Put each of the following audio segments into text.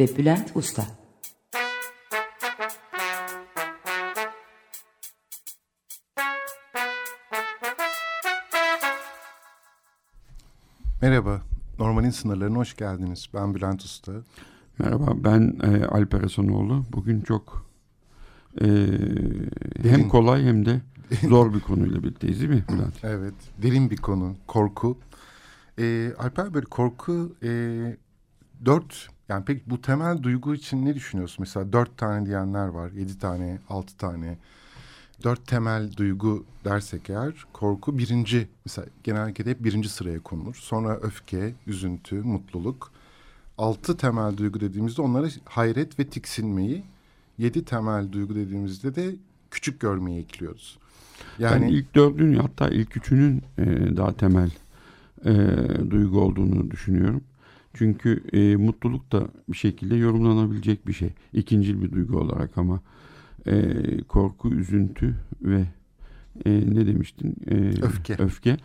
ve Bülent Usta Merhaba, Normal'in sınırlarına hoş geldiniz. Ben Bülent Usta. Merhaba, ben e, Alper Hasanoğlu. Bugün çok e, hem kolay hem de zor bir konuyla birlikteyiz değil mi Bülent? evet, derin bir konu, korku. E, Alper böyle korku e, dört, yani pek bu temel duygu için ne düşünüyorsun? Mesela dört tane diyenler var, yedi tane, altı tane dört temel duygu dersek eğer korku birinci mesela genellikle hep birinci sıraya konulur. Sonra öfke, üzüntü, mutluluk. Altı temel duygu dediğimizde onlara hayret ve tiksinmeyi, yedi temel duygu dediğimizde de küçük görmeyi ekliyoruz. Yani ben ilk dördün hatta ilk üçünün e, daha temel e, duygu olduğunu düşünüyorum. Çünkü e, mutluluk da bir şekilde yorumlanabilecek bir şey. İkincil bir duygu olarak ama e, korku, üzüntü ve e, ne demiştin? E, öfke. Öfke.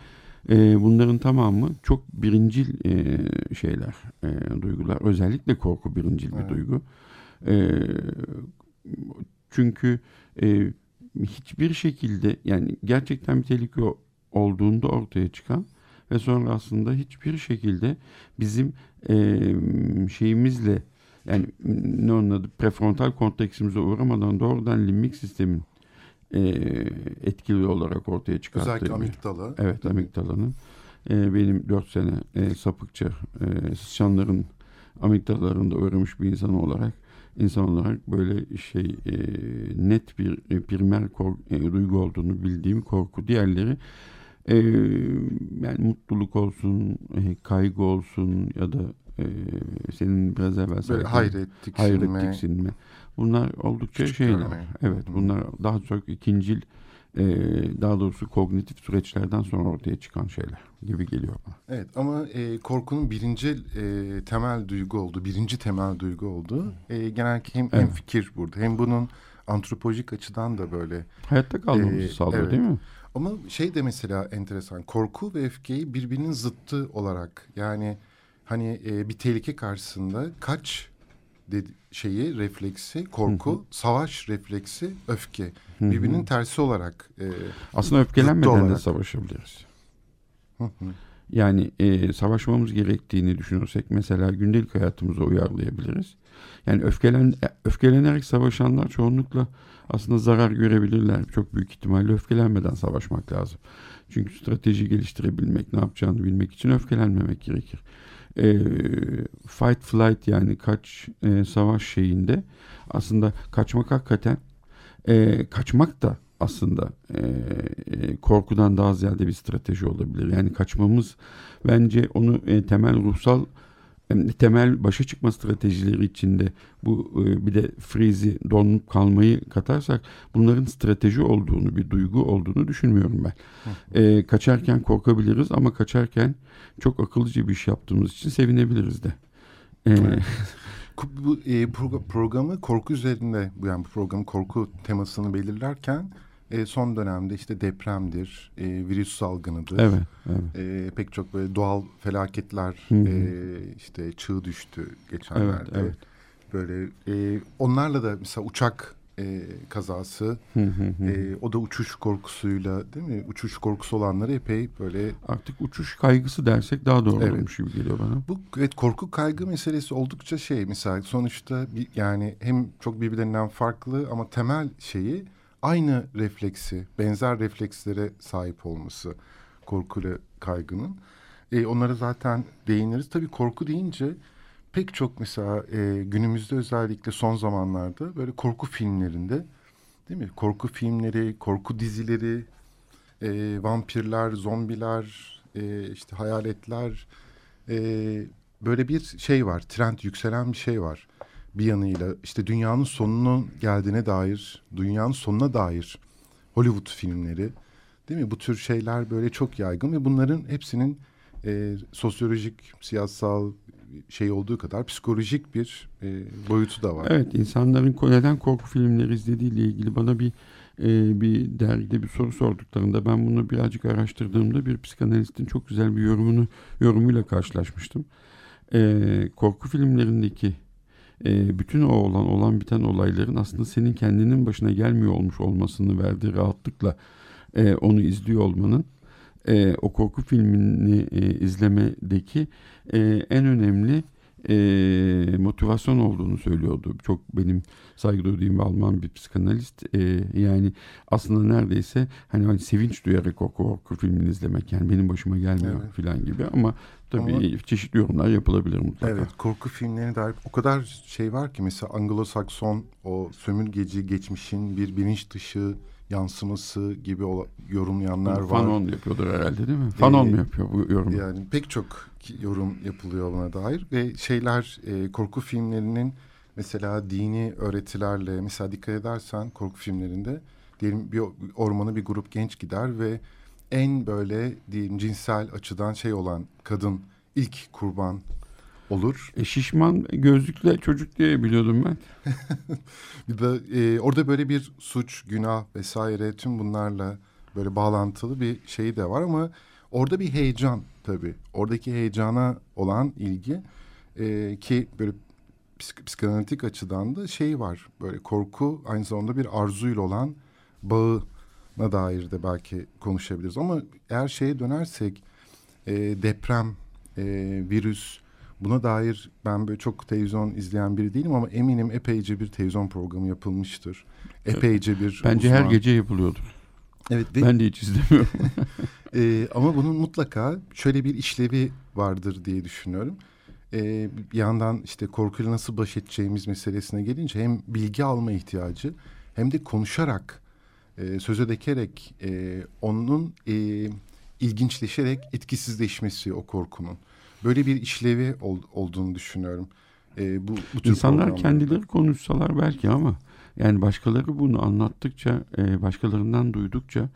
E, bunların tamamı çok birincil e, şeyler, e, duygular. Özellikle korku birincil evet. bir duygu. E, çünkü e, hiçbir şekilde yani gerçekten bir tehlike olduğunda ortaya çıkan ve sonra aslında hiçbir şekilde bizim e, şeyimizle yani ne onun adı prefrontal korteksimize uğramadan doğrudan limbik sistemin e, etkili olarak ortaya çıkarttığı. Özellikle amigdala. Evet amigdalanın. E, benim dört sene e, sapıkça e, sıçanların amigdalalarında öğrenmiş bir insan olarak insan olarak böyle şey e, net bir e, primer kork, e, duygu olduğunu bildiğim korku. Diğerleri e, yani mutluluk olsun, e, kaygı olsun ya da e, senin biraz evvel Böyle hayret, tiksinme. Hayret, tiksinme. Bunlar oldukça Küçük şeyler. Görme. Evet Hı. bunlar daha çok ikincil e, daha doğrusu kognitif süreçlerden sonra ortaya çıkan şeyler gibi geliyor bana. Evet ama e, korkunun birinci e, temel duygu oldu, birinci temel duygu oldu. E, genellikle hem, evet. hem fikir burada hem bunun antropolojik açıdan da böyle. Hayatta kalmamızı e, sağlıyor evet. değil mi? Ama şey de mesela enteresan korku ve öfkeyi birbirinin zıttı olarak yani hani e, bir tehlike karşısında kaç dedi, şeyi refleksi korku, hı hı. savaş refleksi öfke hı hı. birbirinin tersi olarak e, aslında öfkelenmeden olarak. de savaşabiliriz. Hı hı. Yani e, savaşmamız gerektiğini düşünürsek mesela gündelik hayatımıza uyarlayabiliriz. Yani öfkelen öfkelenerek savaşanlar çoğunlukla aslında zarar görebilirler. Çok büyük ihtimalle öfkelenmeden savaşmak lazım. Çünkü strateji geliştirebilmek, ne yapacağını bilmek için öfkelenmemek gerekir e, fight flight yani kaç e, savaş şeyinde aslında kaçmak hakikaten e, kaçmak da aslında e, e, korkudan daha ziyade bir strateji olabilir. Yani kaçmamız bence onu e, temel ruhsal temel başa çıkma stratejileri içinde bu e, bir de freeze'i donup kalmayı katarsak bunların strateji olduğunu bir duygu olduğunu düşünmüyorum ben. E, kaçarken korkabiliriz ama kaçarken çok akıllıca bir iş yaptığımız için sevinebiliriz de. E, bu e, programı korku üzerinde yani bu programın korku temasını belirlerken e, son dönemde işte depremdir, e, virüs salgınıdır. Evet, evet. E, pek çok böyle doğal felaketler E, işte çığ düştü geçenlerde. Evet, evet. Böyle e, onlarla da mesela uçak e, kazası, e, o da uçuş korkusuyla değil mi? Uçuş korkusu olanları epey böyle... Artık uçuş kaygısı dersek daha doğru evet. olmuş gibi geliyor bana. Bu evet korku kaygı meselesi oldukça şey mesela sonuçta bir, yani hem çok birbirlerinden farklı ama temel şeyi aynı refleksi, benzer reflekslere sahip olması korkuyla kaygının. E, onlara zaten değiniriz. Tabii korku deyince pek çok mesela e, günümüzde özellikle son zamanlarda böyle korku filmlerinde değil mi? Korku filmleri, korku dizileri, e, vampirler, zombiler, e, işte hayaletler, e, böyle bir şey var. Trend yükselen bir şey var. Bir yanıyla işte dünyanın sonunun geldiğine dair, dünyanın sonuna dair Hollywood filmleri değil mi? Bu tür şeyler böyle çok yaygın ve bunların hepsinin e, sosyolojik, siyasal şey olduğu kadar psikolojik bir e, boyutu da var. Evet, insanların neden korku filmleri izlediğiyle ilgili bana bir e, bir dergide bir soru sorduklarında ben bunu birazcık araştırdığımda bir psikanalistin çok güzel bir yorumunu yorumuyla karşılaşmıştım. E, korku filmlerindeki e, bütün o olan olan biten olayların aslında senin kendinin başına gelmiyor olmuş olmasını verdiği rahatlıkla e, onu izliyor olmanın e, o korku filmini e, izlemedeki e, en önemli e, motivasyon olduğunu söylüyordu. Çok benim saygı duyduğum Alman bir psikanalist. E, yani aslında neredeyse hani, hani sevinç duyarak o korku filmini izlemek yani benim başıma gelmiyor evet. falan gibi ama tabii ama, çeşitli yorumlar yapılabilir mutlaka. Evet korku filmlerine dair o kadar şey var ki mesela Anglo-Sakson o sömürgeci geçmişin bir bilinç dışı yansıması gibi yorumlayanlar var. Fanon yapıyordur herhalde değil mi? Fanon ee, mu yapıyor bu yorumu? Yani pek çok yorum yapılıyor buna dair ve şeyler e, korku filmlerinin mesela dini öğretilerle mesela dikkat edersen korku filmlerinde diyelim bir ormana bir grup genç gider ve en böyle diyelim cinsel açıdan şey olan kadın ilk kurban olur. E, şişman gözlükle çocuk diye biliyordum ben. bir de e, orada böyle bir suç, günah vesaire tüm bunlarla böyle bağlantılı bir şey de var ama orada bir heyecan tabii. Oradaki heyecana olan ilgi e, ki böyle psik psikanalitik açıdan da şey var. Böyle korku aynı zamanda bir arzuyla olan bağına dair de belki konuşabiliriz. Ama eğer şeye dönersek e, deprem, e, virüs Buna dair ben böyle çok televizyon izleyen biri değilim ama eminim epeyce bir televizyon programı yapılmıştır. Epeyce bir Bence uzman. her gece yapılıyordur. Evet. Ve, ben de hiç izlemiyorum. e, ama bunun mutlaka şöyle bir işlevi vardır diye düşünüyorum. E, bir yandan işte korkuyla nasıl baş edeceğimiz meselesine gelince hem bilgi alma ihtiyacı hem de konuşarak, e, söze dekerek e, onun e, ilginçleşerek etkisizleşmesi o korkunun böyle bir işlevi ol, olduğunu düşünüyorum. E, bu, bu tür İnsanlar kendileri konuşsalar belki ama yani başkaları bunu anlattıkça, e, başkalarından duydukça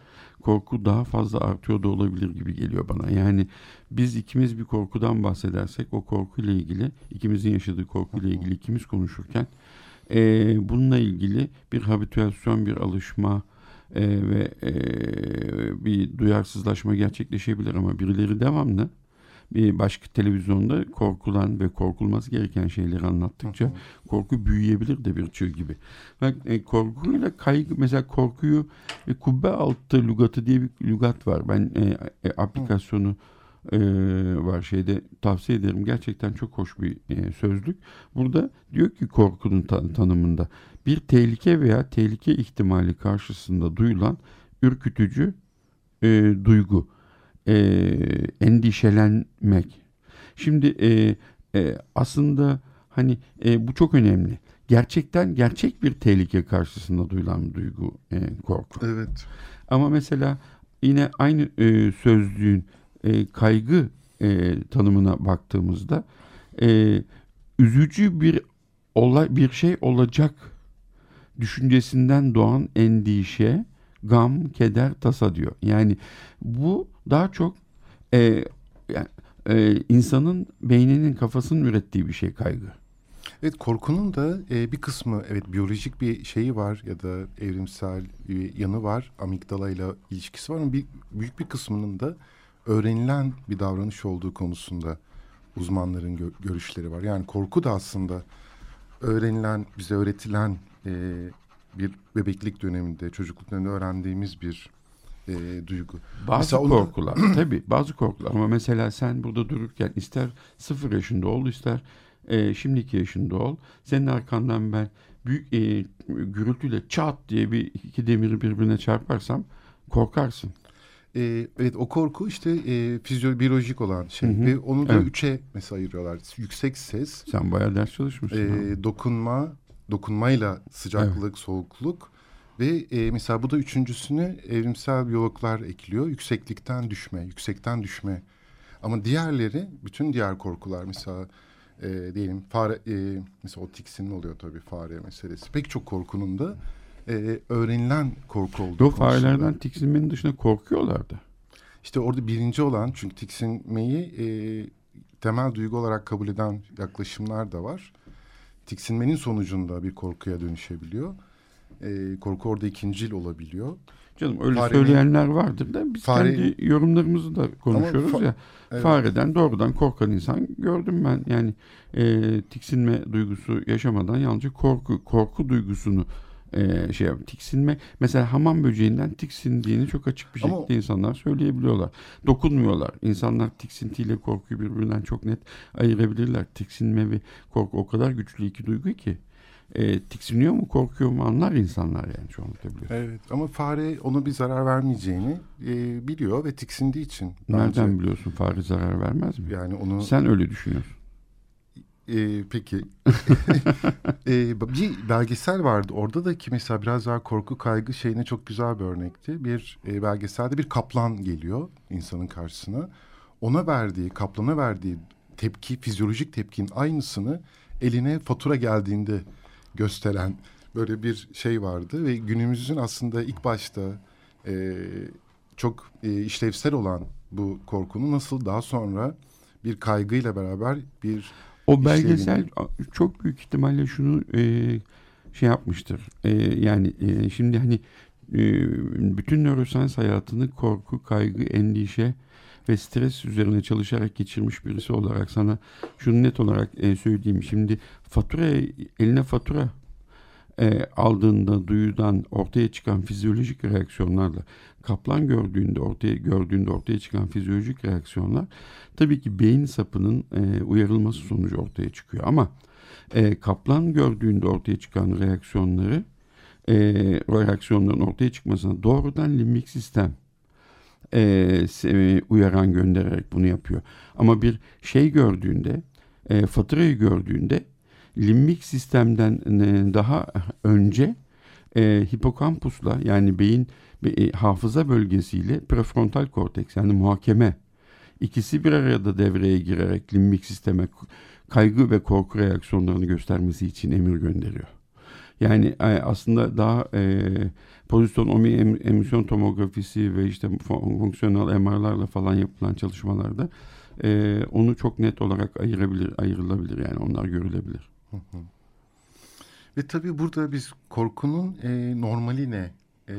korku daha fazla artıyor da olabilir gibi geliyor bana. Yani biz ikimiz bir korkudan bahsedersek o korkuyla ilgili, ikimizin yaşadığı korkuyla ilgili ikimiz konuşurken e, bununla ilgili bir habitüasyon, bir alışma e, ve e, bir duyarsızlaşma gerçekleşebilir ama birileri devamlı bir başka televizyonda korkulan ve korkulması gereken şeyleri anlattıkça korku büyüyebilir de bir çığ gibi. Bak e, korkuyla kaygı mesela korkuyu e, kubbe altı lügatı diye bir lügat var. Ben e, e, aplikasyonu e, var şeyde tavsiye ederim. Gerçekten çok hoş bir e, sözlük. Burada diyor ki korkunun ta- tanımında bir tehlike veya tehlike ihtimali karşısında duyulan ürkütücü e, duygu e, endişelenmek. Şimdi e, e, aslında hani e, bu çok önemli. Gerçekten gerçek bir tehlike karşısında duyulan duygu e, korku. Evet. Ama mesela yine aynı e, sözlüğün e, kaygı e, tanımına baktığımızda e, üzücü bir olay bir şey olacak düşüncesinden doğan endişe, gam, keder, tasa diyor. Yani bu daha çok e, yani, e, insanın beyninin kafasının ürettiği bir şey kaygı. Evet korkunun da e, bir kısmı evet biyolojik bir şeyi var ya da evrimsel bir yanı var amigdala ile ilişkisi var ama bir, büyük bir kısmının da öğrenilen bir davranış olduğu konusunda uzmanların gö görüşleri var. Yani korku da aslında öğrenilen bize öğretilen e, bir bebeklik döneminde çocukluk döneminde öğrendiğimiz bir e, duygu. Bazı mesela korkular onu... tabii bazı korkular ama mesela sen burada dururken ister sıfır yaşında ol ister e, şimdiki yaşında ol senin arkandan ben büyük e, gürültüyle çat diye bir iki demiri birbirine çarparsam korkarsın. E, evet o korku işte e, fizyolojik olan şey hı hı. ve onu da evet. üçe mesela ayırıyorlar. Yüksek ses. Sen bayağı ders çalışmışsın. E, dokunma, dokunmayla sıcaklık, evet. soğukluk ve e, mesela bu da üçüncüsünü evrimsel biyologlar ekliyor. Yükseklikten düşme, yüksekten düşme Ama diğerleri bütün diğer korkular mesela e, diyelim fare e, mesela o tiksinme oluyor tabii fare meselesi. Pek çok korkunun da e, öğrenilen korku olduğu Yok farelerden tiksinmenin dışında korkuyorlardı. İşte orada birinci olan çünkü tiksinmeyi e, temel duygu olarak kabul eden yaklaşımlar da var. Tiksinmenin sonucunda bir korkuya dönüşebiliyor. E, korku orada ikincil olabiliyor. Canım öyle Farenin, söyleyenler vardır da biz fare, kendi yorumlarımızı da konuşuyoruz fa, ya. Evet. Fareden doğrudan korkan insan gördüm ben. Yani e, tiksinme duygusu yaşamadan yalnızca korku korku duygusunu e, şey tiksinme mesela hamam böceğinden tiksindiğini çok açık bir şekilde Ama, insanlar söyleyebiliyorlar. Dokunmuyorlar. İnsanlar tiksintiyle korkuyu birbirinden çok net ayırabilirler. Tiksinme ve korku o kadar güçlü iki duygu ki e, tiksiniyor mu korkuyor mu anlar insanlar yani çoğunlukla biliyor. Evet ama fare ona bir zarar vermeyeceğini e, biliyor ve tiksindiği için. Nereden bence, biliyorsun fare zarar vermez mi? Yani onu sen öyle düşünüyorsun. E, peki e, bir belgesel vardı orada da ki mesela biraz daha korku kaygı şeyine çok güzel bir örnekti. Bir e, belgeselde bir kaplan geliyor insanın karşısına. Ona verdiği kaplana verdiği tepki fizyolojik tepkinin aynısını eline fatura geldiğinde gösteren böyle bir şey vardı ve günümüzün aslında ilk başta e, çok e, işlevsel olan bu korkunun nasıl daha sonra bir kaygıyla beraber bir o belgesel işlevini... çok büyük ihtimalle şunu e, şey yapmıştır. E, yani e, şimdi hani e, bütün nörosans hayatını korku, kaygı, endişe ve stres üzerine çalışarak geçirmiş birisi olarak sana şunu net olarak e, söyleyeyim. Şimdi fatura eline fatura e, aldığında duyudan ortaya çıkan fizyolojik reaksiyonlarla kaplan gördüğünde ortaya gördüğünde ortaya çıkan fizyolojik reaksiyonlar tabii ki beyin sapının e, uyarılması sonucu ortaya çıkıyor ama e, kaplan gördüğünde ortaya çıkan reaksiyonları e, reaksiyonların ortaya çıkmasına doğrudan limbik sistem e, uyaran göndererek bunu yapıyor. Ama bir şey gördüğünde, e, faturayı gördüğünde limbik sistemden e, daha önce e, hipokampusla yani beyin e, hafıza bölgesiyle prefrontal korteks yani muhakeme ikisi bir arada devreye girerek limbik sisteme kaygı ve korku reaksiyonlarını göstermesi için emir gönderiyor. Yani e, aslında daha e, pozisyon omi emisyon tomografisi ve işte fonksiyonel MR'larla falan yapılan çalışmalarda e, onu çok net olarak ayırabilir, ayrılabilir yani onlar görülebilir. Ve tabii burada biz korkunun e, normali ne, e,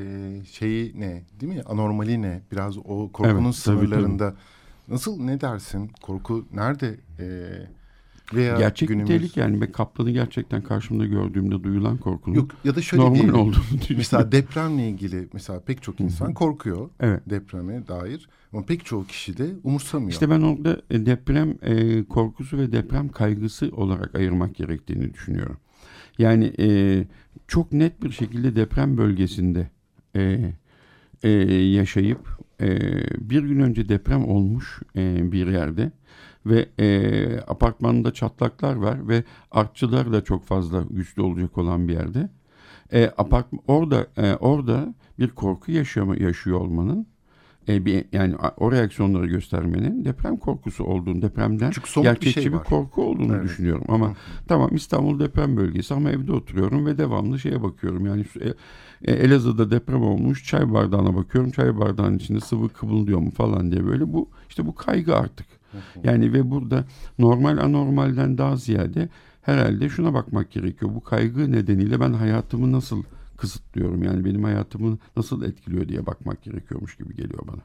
şeyi ne, değil mi? Anormali ne? Biraz o korkunun evet, sınırlarında. Tabii, tabii. Nasıl ne dersin? Korku nerede? E, veya Gerçek günümüz... bir tehlike yani. Ben kaplanı gerçekten karşımda gördüğümde duyulan korkunun Yok, ya da şöyle normal olduğunu düşünüyorum. Mesela depremle ilgili mesela pek çok insan korkuyor evet. depreme dair. Ama pek çoğu kişi de umursamıyor. İşte ben orada e, deprem e, korkusu ve deprem kaygısı olarak ayırmak gerektiğini düşünüyorum. Yani e, çok net bir şekilde deprem bölgesinde e, e, yaşayıp e, bir gün önce deprem olmuş e, bir yerde ve e, apartmanında çatlaklar var ve artçılar da çok fazla güçlü olacak olan bir yerde. E, apart orada e, orada bir korku yaşıyor, yaşıyor olmanın e, bir, yani o reaksiyonları göstermenin deprem korkusu olduğunu, depremden gerçekçi bir, şey bir korku olduğunu evet. düşünüyorum. Ama Hı. tamam İstanbul deprem bölgesi ama evde oturuyorum ve devamlı şeye bakıyorum. Yani e, e, Elazığ'da deprem olmuş çay bardağına bakıyorum. Çay bardağının içinde sıvı kıvıldıyor mu falan diye böyle bu işte bu kaygı artık. Yani ve burada normal anormalden daha ziyade herhalde şuna bakmak gerekiyor. Bu kaygı nedeniyle ben hayatımı nasıl kısıtlıyorum? Yani benim hayatımı nasıl etkiliyor diye bakmak gerekiyormuş gibi geliyor bana.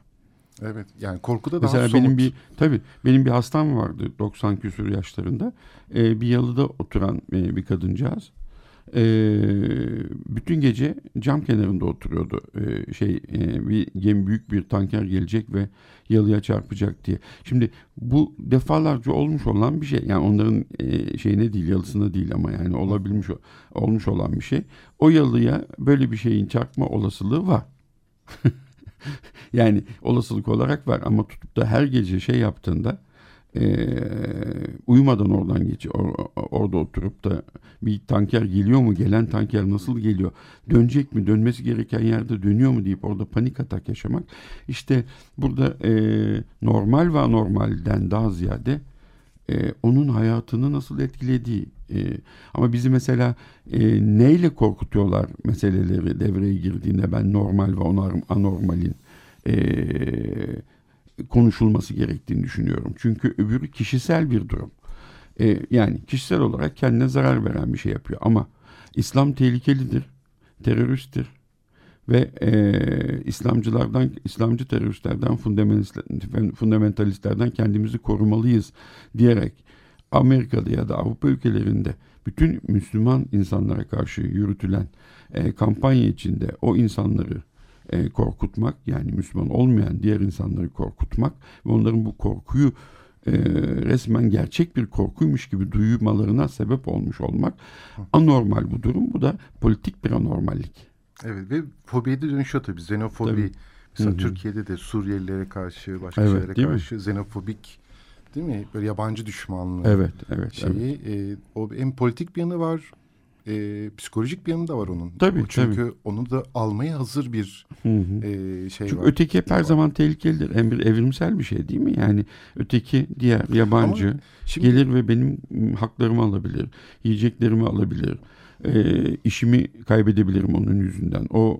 Evet yani korkuda daha Mesela somut. benim bir tabii benim bir hastam vardı 90 küsur yaşlarında. Ee, bir yalıda oturan e, bir kadıncağız e, bütün gece cam kenarında oturuyordu. E, şey e, bir gemi büyük bir tanker gelecek ve yalıya çarpacak diye. Şimdi bu defalarca olmuş olan bir şey. Yani onların e, şeyine değil, yalısına değil ama yani olabilmiş olmuş olan bir şey. O yalıya böyle bir şeyin çarpma olasılığı var. yani olasılık olarak var ama tutup da her gece şey yaptığında e, uyumadan oradan geç or, orada oturup da bir tanker geliyor mu gelen tanker nasıl geliyor dönecek mi dönmesi gereken yerde dönüyor mu deyip orada panik atak yaşamak. İşte burada e, normal ve anormalden daha ziyade e, onun hayatını nasıl etkilediği e, ama bizi mesela e, neyle korkutuyorlar meseleleri devreye girdiğinde ben normal ve anormalin e, konuşulması gerektiğini düşünüyorum. Çünkü öbürü kişisel bir durum. E, yani kişisel olarak kendine zarar veren bir şey yapıyor. Ama İslam tehlikelidir, teröristtir ve e, İslamcılardan, İslamcı teröristlerden, fundamentalistlerden kendimizi korumalıyız diyerek Amerika'da ya da Avrupa ülkelerinde bütün Müslüman insanlara karşı yürütülen e, kampanya içinde o insanları e, korkutmak yani Müslüman olmayan diğer insanları korkutmak ve onların bu korkuyu e, resmen gerçek bir korkuymuş gibi duymalarına sebep olmuş olmak anormal bu durum. Bu da politik bir anormallik. Evet ve fobiye de dönüşüyor tabii. Xenofobi tabii. mesela Hı-hı. Türkiye'de de Suriyelilere karşı başka evet, şeylere karşı mi? xenofobik değil mi? Böyle yabancı düşmanlığı. Evet, evet. Şeyi, evet. E, o hem politik bir yanı var e, psikolojik bir yanı da var onun. Tabii Çünkü tabii. onu da almaya hazır bir hı hı. E, şey Çünkü var. öteki hep her var. zaman tehlikelidir. En bir evrimsel bir şey değil mi? Yani öteki diğer yabancı şimdi, gelir ve benim haklarımı alabilir. Yiyeceklerimi alabilir. E, işimi kaybedebilirim onun yüzünden. O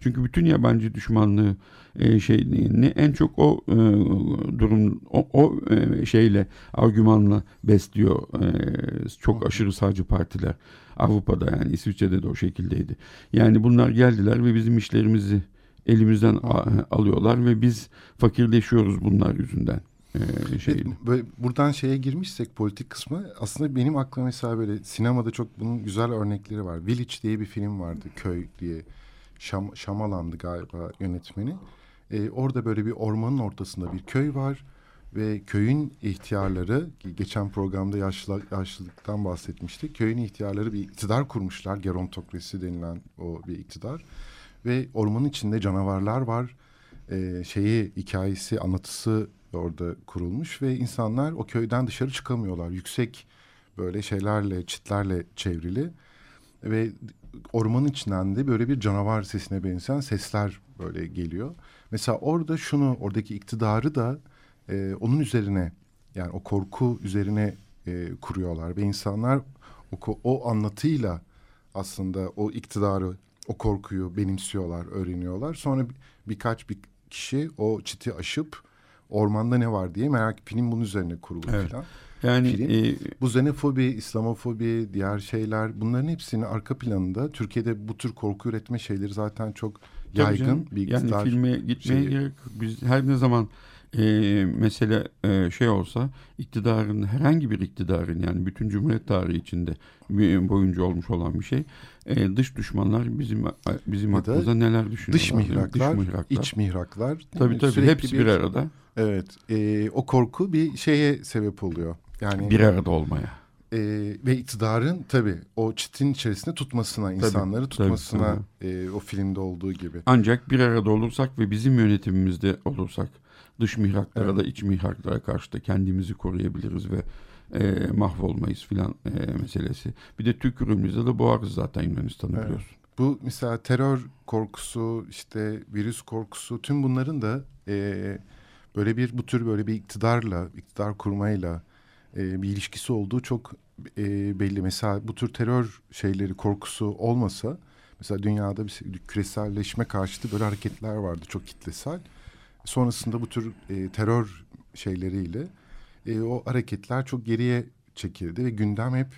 çünkü bütün yabancı düşmanlığı e, şeyini en çok o e, durum o, o e, şeyle argümanla besliyor e, çok aşırı sağcı partiler. Avrupa'da yani İsviçre'de de o şekildeydi. Yani bunlar geldiler ve bizim işlerimizi elimizden alıyorlar ve biz fakirleşiyoruz bunlar yüzünden. Ee, şey. Böyle buradan şeye girmişsek politik kısmı aslında benim aklıma mesela böyle sinemada çok bunun güzel örnekleri var. Village diye bir film vardı köy diye. Şam, Şamalandı galiba yönetmeni. Ee, orada böyle bir ormanın ortasında bir köy var ve köyün ihtiyarları geçen programda yaşlı, yaşlılıktan bahsetmiştik. Köyün ihtiyarları bir iktidar kurmuşlar. Gerontokrasi denilen o bir iktidar. Ve ormanın içinde canavarlar var. Ee, şeyi hikayesi anlatısı orada kurulmuş ve insanlar o köyden dışarı çıkamıyorlar. Yüksek böyle şeylerle çitlerle çevrili ve ormanın içinden de böyle bir canavar sesine benzeyen sesler böyle geliyor. Mesela orada şunu oradaki iktidarı da e, onun üzerine yani o korku üzerine e, kuruyorlar ve insanlar o, o anlatıyla aslında o iktidarı o korkuyu benimsiyorlar, öğreniyorlar. Sonra bir, birkaç bir kişi o çiti aşıp ormanda ne var diye merak film bunun üzerine kurulu evet. falan. Yani film, e, bu xenofobi, İslamofobi, diğer şeyler bunların hepsinin arka planında Türkiye'de bu tür korku üretme şeyleri zaten çok yaygın canım, iktidar. Yani filme gitmeye şeyi. gerek biz her ne zaman e, mesele e, şey olsa iktidarın herhangi bir iktidarın yani bütün Cumhuriyet tarihi içinde boyunca olmuş olan bir şey e, dış düşmanlar bizim bizim hakkımızda neler düşünüyorlar? Dış mihraklar, dış mihraklar. iç mihraklar. Tabii tabii Sürekli hepsi bir, bir arada. Evet e, o korku bir şeye sebep oluyor. Yani bir arada olmaya. E, ve iktidarın tabii o çitin içerisinde tutmasına, tabii, insanları tutmasına tabii, tabii. E, o filmde olduğu gibi. Ancak bir arada olursak ve bizim yönetimimizde olursak dış mihraklara evet. da iç mihraklara karşı da kendimizi koruyabiliriz ve e, mahvolmayız filan e, meselesi. Bir de tükürüğümüzde de boğarız zaten Yunanistan'ı evet. biliyorsun. Bu mesela terör korkusu, işte virüs korkusu tüm bunların da e, böyle bir bu tür böyle bir iktidarla, iktidar kurmayla e, bir ilişkisi olduğu çok e, belli. Mesela bu tür terör şeyleri korkusu olmasa mesela dünyada bir küreselleşme karşıtı böyle hareketler vardı çok kitlesel. Sonrasında bu tür e, terör şeyleriyle e, o hareketler çok geriye çekildi ve gündem hep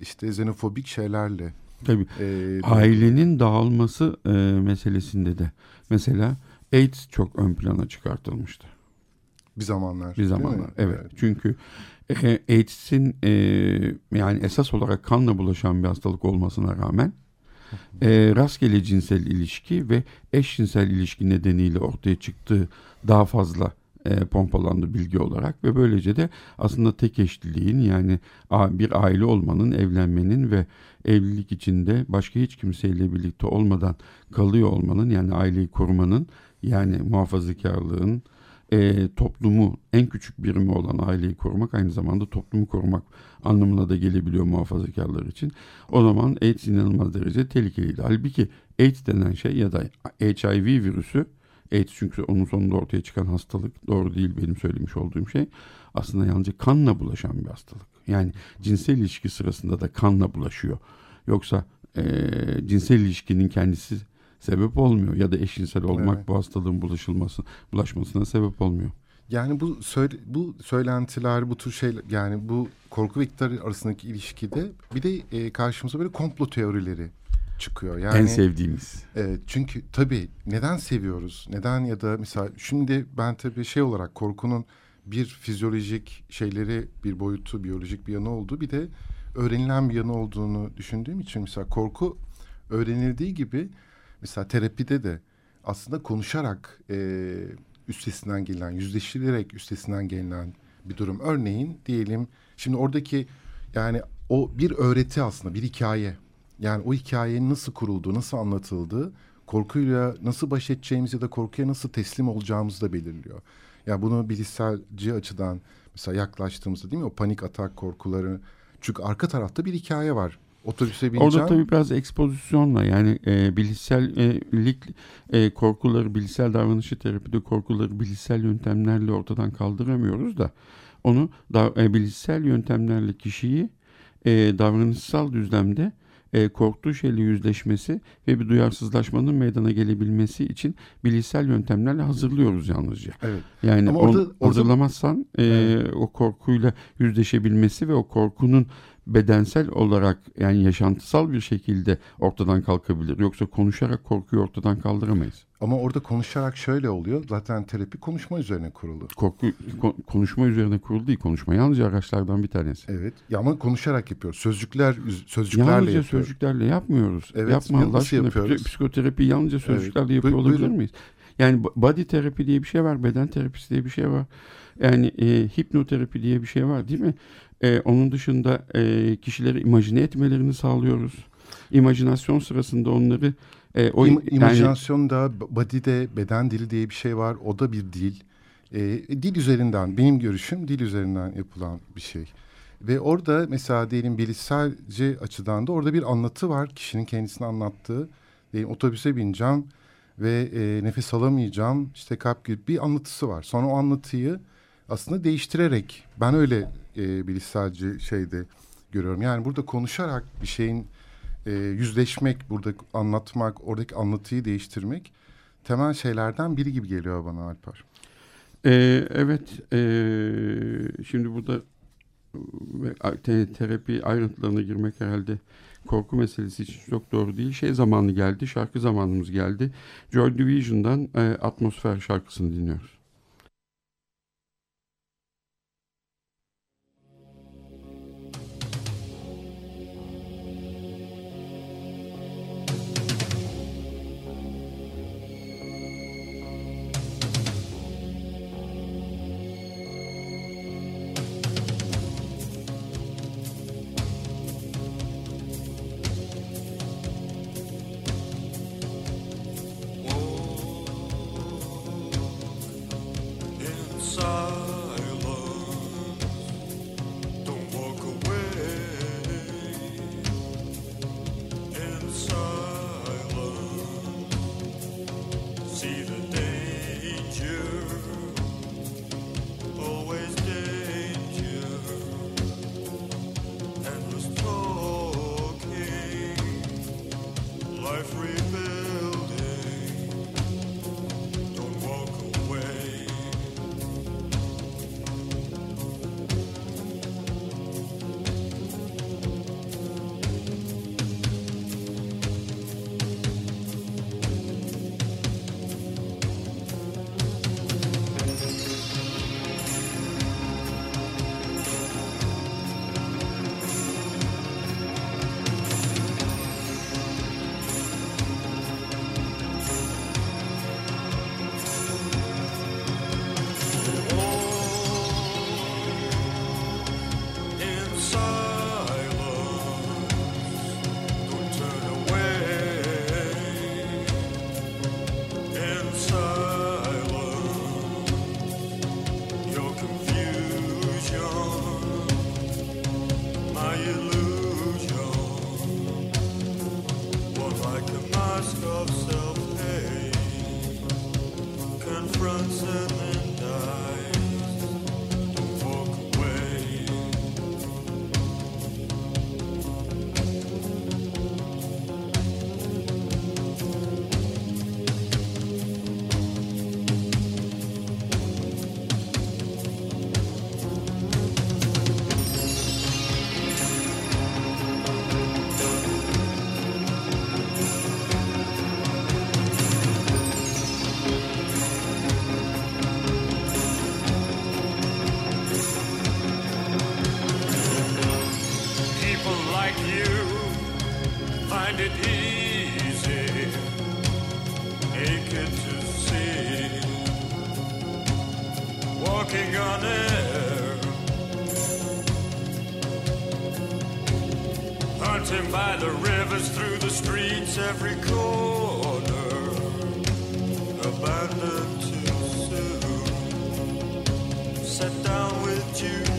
işte xenofobik şeylerle. Tabii. E, Ailenin dağılması e, meselesinde de mesela AIDS çok ön plana çıkartılmıştı. Bir zamanlar. Bir zamanlar evet. evet. Çünkü AIDS'in e, yani esas olarak kanla bulaşan bir hastalık olmasına rağmen e, rastgele cinsel ilişki ve eşcinsel ilişki nedeniyle ortaya çıktığı daha fazla e, pompalandı bilgi olarak ve böylece de aslında tek eşliliğin yani bir aile olmanın, evlenmenin ve evlilik içinde başka hiç kimseyle birlikte olmadan kalıyor olmanın yani aileyi korumanın yani muhafazakarlığın e, toplumu en küçük birimi olan aileyi korumak aynı zamanda toplumu korumak anlamına da gelebiliyor muhafazakarlar için. O zaman AIDS inanılmaz derece tehlikeliydi. Halbuki AIDS denen şey ya da HIV virüsü AIDS çünkü onun sonunda ortaya çıkan hastalık doğru değil benim söylemiş olduğum şey. Aslında yalnızca kanla bulaşan bir hastalık. Yani cinsel ilişki sırasında da kanla bulaşıyor. Yoksa e, cinsel ilişkinin kendisi sebep olmuyor ya da eşcinsel olmak evet. bu hastalığın bulaşılması bulaşmasına sebep olmuyor. Yani bu söyle, bu söylentiler, bu tür şey yani bu korku ve iktidar arasındaki ilişkide bir de e, karşımıza böyle komplo teorileri çıkıyor. Yani en sevdiğimiz. E, çünkü tabii neden seviyoruz? Neden ya da mesela şimdi ben tabii şey olarak korkunun bir fizyolojik şeyleri bir boyutu, biyolojik bir yanı olduğu bir de öğrenilen bir yanı olduğunu düşündüğüm için mesela korku öğrenildiği gibi mesela terapide de aslında konuşarak e, üstesinden gelen, yüzleşilerek üstesinden gelen bir durum. Örneğin diyelim şimdi oradaki yani o bir öğreti aslında bir hikaye. Yani o hikayenin nasıl kurulduğu, nasıl anlatıldığı, korkuyla nasıl baş edeceğimiz ya da korkuya nasıl teslim olacağımızı da belirliyor. Ya yani bunu bilişselci açıdan mesela yaklaştığımızda değil mi o panik atak korkuları çünkü arka tarafta bir hikaye var. Otobüse bineceğim. Orada tabii biraz ekspozisyonla yani e, bilişsellik e, korkuları, bilişsel davranışı terapide korkuları bilişsel yöntemlerle ortadan kaldıramıyoruz da onu da, e, bilişsel yöntemlerle kişiyi e, davranışsal düzlemde e, korktuğu şeyle yüzleşmesi ve bir duyarsızlaşmanın meydana gelebilmesi için bilişsel yöntemlerle hazırlıyoruz yalnızca. Evet. Yani Ama orada, orada, hazırlamazsan e, evet. o korkuyla yüzleşebilmesi ve o korkunun bedensel olarak yani yaşantısal bir şekilde ortadan kalkabilir. Yoksa konuşarak korkuyu ortadan kaldıramayız. Ama orada konuşarak şöyle oluyor. Zaten terapi konuşma üzerine kurulu. Korku ko- konuşma üzerine kurulu değil. Konuşma yalnızca araçlardan bir tanesi. Evet. Ya ama konuşarak yapıyoruz. Sözcükler sözcüklerle yalnızca yapıyoruz. sözcüklerle yapmıyoruz. Evet. Yapma Allah aşkına. Yapıyoruz? Psikoterapi yalnızca sözcüklerle evet. yapıyor olabilir miyiz? Yani body terapi diye bir şey var, beden terapisi diye bir şey var. Yani e, hipnoterapi diye bir şey var değil mi? E, onun dışında e, kişileri imajine etmelerini sağlıyoruz. İmajinasyon sırasında onları e, o İm, imajinasyonda yani, body'de beden dili diye bir şey var. O da bir dil. E, dil üzerinden benim görüşüm dil üzerinden yapılan bir şey. Ve orada mesela diyelim bilişselci açıdan da orada bir anlatı var. Kişinin kendisini anlattığı. Diyelim otobüse bineceğim ve e, nefes alamayacağım. İşte kalp gibi bir anlatısı var. Sonra o anlatıyı aslında değiştirerek ben öyle e, bilişselci şeyde görüyorum. Yani burada konuşarak bir şeyin e, yüzleşmek, burada anlatmak, oradaki anlatıyı değiştirmek temel şeylerden biri gibi geliyor bana Alper. Ee, evet, e, şimdi burada te, terapi ayrıntılarına girmek herhalde korku meselesi için çok doğru değil. Şey zamanı geldi, şarkı zamanımız geldi. Joy Division'dan e, Atmosfer şarkısını dinliyoruz. By the rivers through the streets, every corner, abandoned too soon. Set down with due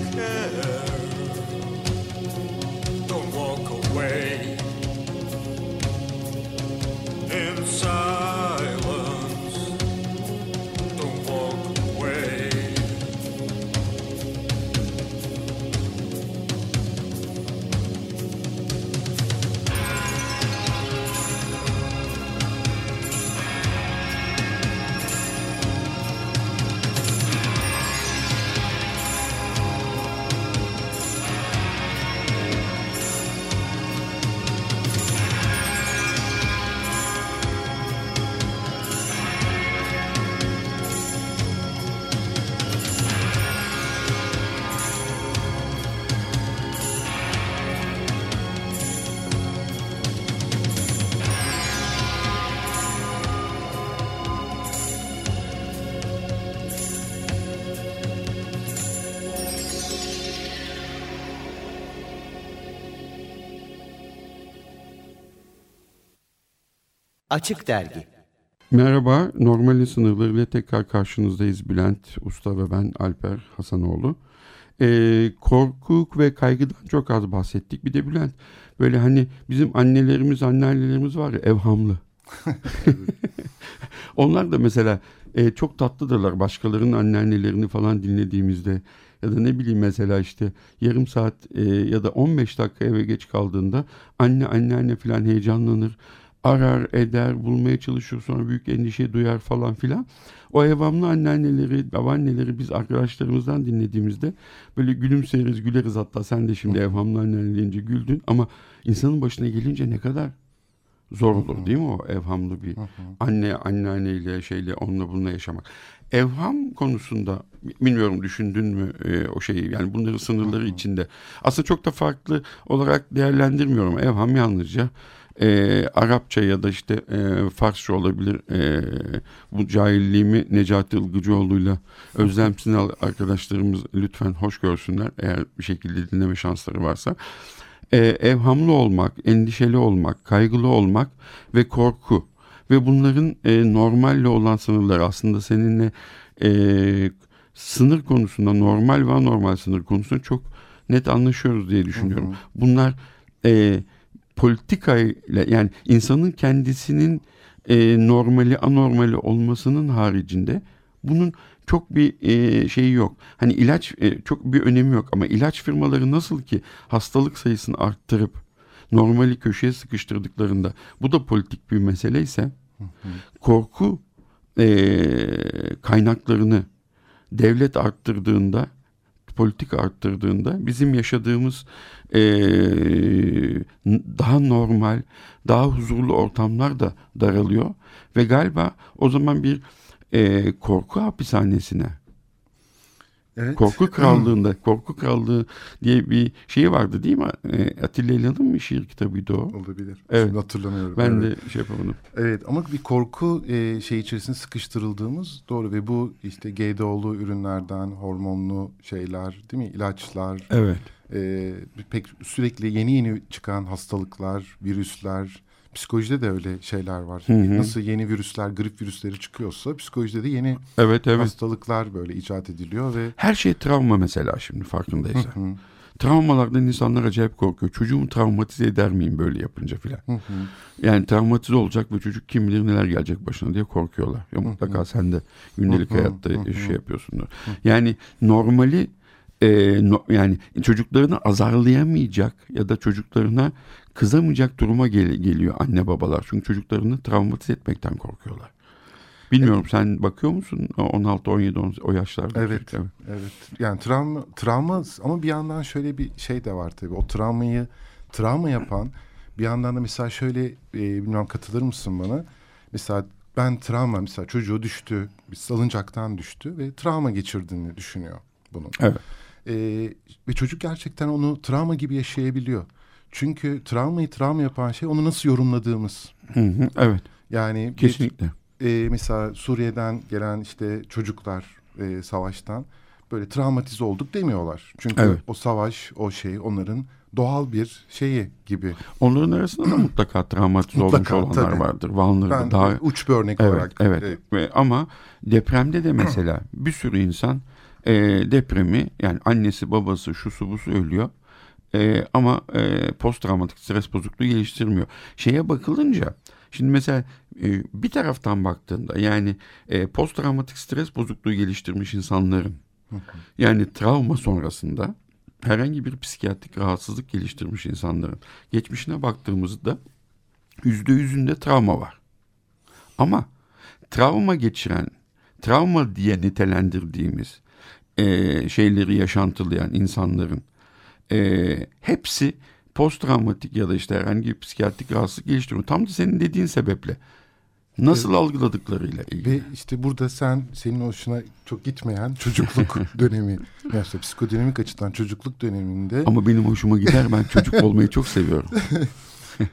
Açık Dergi Merhaba, Normalin sınırlarıyla tekrar karşınızdayız Bülent Usta ve ben Alper Hasanoğlu. Ee, korku ve kaygıdan çok az bahsettik. Bir de Bülent, böyle hani bizim annelerimiz, anneannelerimiz var ya evhamlı. Onlar da mesela e, çok tatlıdırlar başkalarının anneannelerini falan dinlediğimizde. Ya da ne bileyim mesela işte yarım saat e, ya da 15 dakika eve geç kaldığında anne anneanne falan heyecanlanır arar eder bulmaya çalışır sonra büyük endişe duyar falan filan. O evamlı anneanneleri babaanneleri biz arkadaşlarımızdan dinlediğimizde böyle gülümseriz güleriz hatta sen de şimdi evhamlı anneanne deyince güldün ama insanın başına gelince ne kadar zor olur değil mi o evhamlı bir anne anneanneyle şeyle onunla bununla yaşamak. Evham konusunda bilmiyorum düşündün mü e, o şeyi yani bunların sınırları içinde. Aslında çok da farklı olarak değerlendirmiyorum. Evham yalnızca e, Arapça ya da işte e, Farsça olabilir. E, bu cahilliğimi Necati Ilgıcıoğlu'yla Özlem Sinal arkadaşlarımız lütfen hoş görsünler eğer bir şekilde dinleme şansları varsa. E, evhamlı olmak, endişeli olmak, kaygılı olmak ve korku ve bunların e, normalle olan sınırları aslında seninle e, sınır konusunda normal ve anormal sınır konusunda çok net anlaşıyoruz diye düşünüyorum. Hı hı. Bunlar e, politikayla yani insanın kendisinin e, normali anormali olmasının haricinde bunun çok bir e, şeyi yok. Hani ilaç e, çok bir önemi yok ama ilaç firmaları nasıl ki hastalık sayısını arttırıp normali köşeye sıkıştırdıklarında bu da politik bir mesele ise korku e, kaynaklarını devlet arttırdığında politik arttırdığında bizim yaşadığımız e, daha normal, daha huzurlu ortamlar da daralıyor ve galiba o zaman bir e, korku hapishanesine Evet. Korku Krallığı'nda, Korku Krallığı diye bir şey vardı değil mi? E, Atilla İlhan'ın mı şiir kitabıydı o? Olabilir. Evet. Şimdi hatırlamıyorum. Ben evet. de şey yapamadım. Evet ama bir korku e, şey içerisinde sıkıştırıldığımız doğru ve bu işte GDO'lu ürünlerden, hormonlu şeyler değil mi? İlaçlar. Evet. E, pek sürekli yeni yeni çıkan hastalıklar, virüsler, Psikolojide de öyle şeyler var. Hı hı. Nasıl yeni virüsler, grip virüsleri çıkıyorsa psikolojide de yeni evet, evet. hastalıklar böyle icat ediliyor ve her şey travma mesela şimdi farkındaysan. Hı hı. Travmalardan insanlar acayip korkuyor. Çocuğumu travmatize eder miyim böyle yapınca filan. Yani travmatize olacak ve çocuk kim bilir neler gelecek başına diye korkuyorlar. Ya mutlaka hı hı. sen de gündelik hı hayatta şey yapıyorsundur. Yani normali e, no, yani çocuklarını azarlayamayacak ya da çocuklarına kızamayacak duruma gel geliyor anne babalar. Çünkü çocuklarını travmatize etmekten korkuyorlar. Bilmiyorum evet. sen bakıyor musun 16 17 o yaşlarda? Evet. Çocuk, evet. Evet. Yani travma travma ama bir yandan şöyle bir şey de var tabii. O travmayı travma yapan bir yandan da mesela şöyle e, bilmem katılır mısın bana? Mesela ben travma mesela çocuğu düştü, bir salıncaktan düştü ve travma geçirdiğini düşünüyor bunu. Evet. E, ve çocuk gerçekten onu travma gibi yaşayabiliyor. Çünkü travmayı travma yapan şey onu nasıl yorumladığımız. Hı hı, evet. Yani kesinlikle. Bir, e, mesela Suriye'den gelen işte çocuklar e, savaştan böyle travmatize olduk demiyorlar. Çünkü evet. o savaş, o şey onların doğal bir şeyi gibi. Onların arasında da mutlaka travmatize olmuş olanlar tabii. vardır. Vanlı'da ben daha uç bir örnek evet, olarak. Evet. evet. Ama depremde de mesela bir sürü insan e, depremi yani annesi babası şusu busu ölüyor. E, ama e, post travmatik stres bozukluğu geliştirmiyor. Şeye bakılınca şimdi mesela e, bir taraftan baktığında yani e, post travmatik stres bozukluğu geliştirmiş insanların yani travma sonrasında herhangi bir psikiyatrik rahatsızlık geliştirmiş insanların geçmişine baktığımızda yüzde yüzünde travma var. Ama travma geçiren, travma diye nitelendirdiğimiz e, şeyleri yaşantılayan insanların e, hepsi post travmatik ya da işte herhangi bir psikiyatrik rahatsızlık geliştiriyor. Tam da senin dediğin sebeple. Nasıl evet. algıladıklarıyla ilgili. Ve işte burada sen senin hoşuna çok gitmeyen çocukluk dönemi. Yani işte psikodinamik açıdan çocukluk döneminde. Ama benim hoşuma gider ben çocuk olmayı çok seviyorum.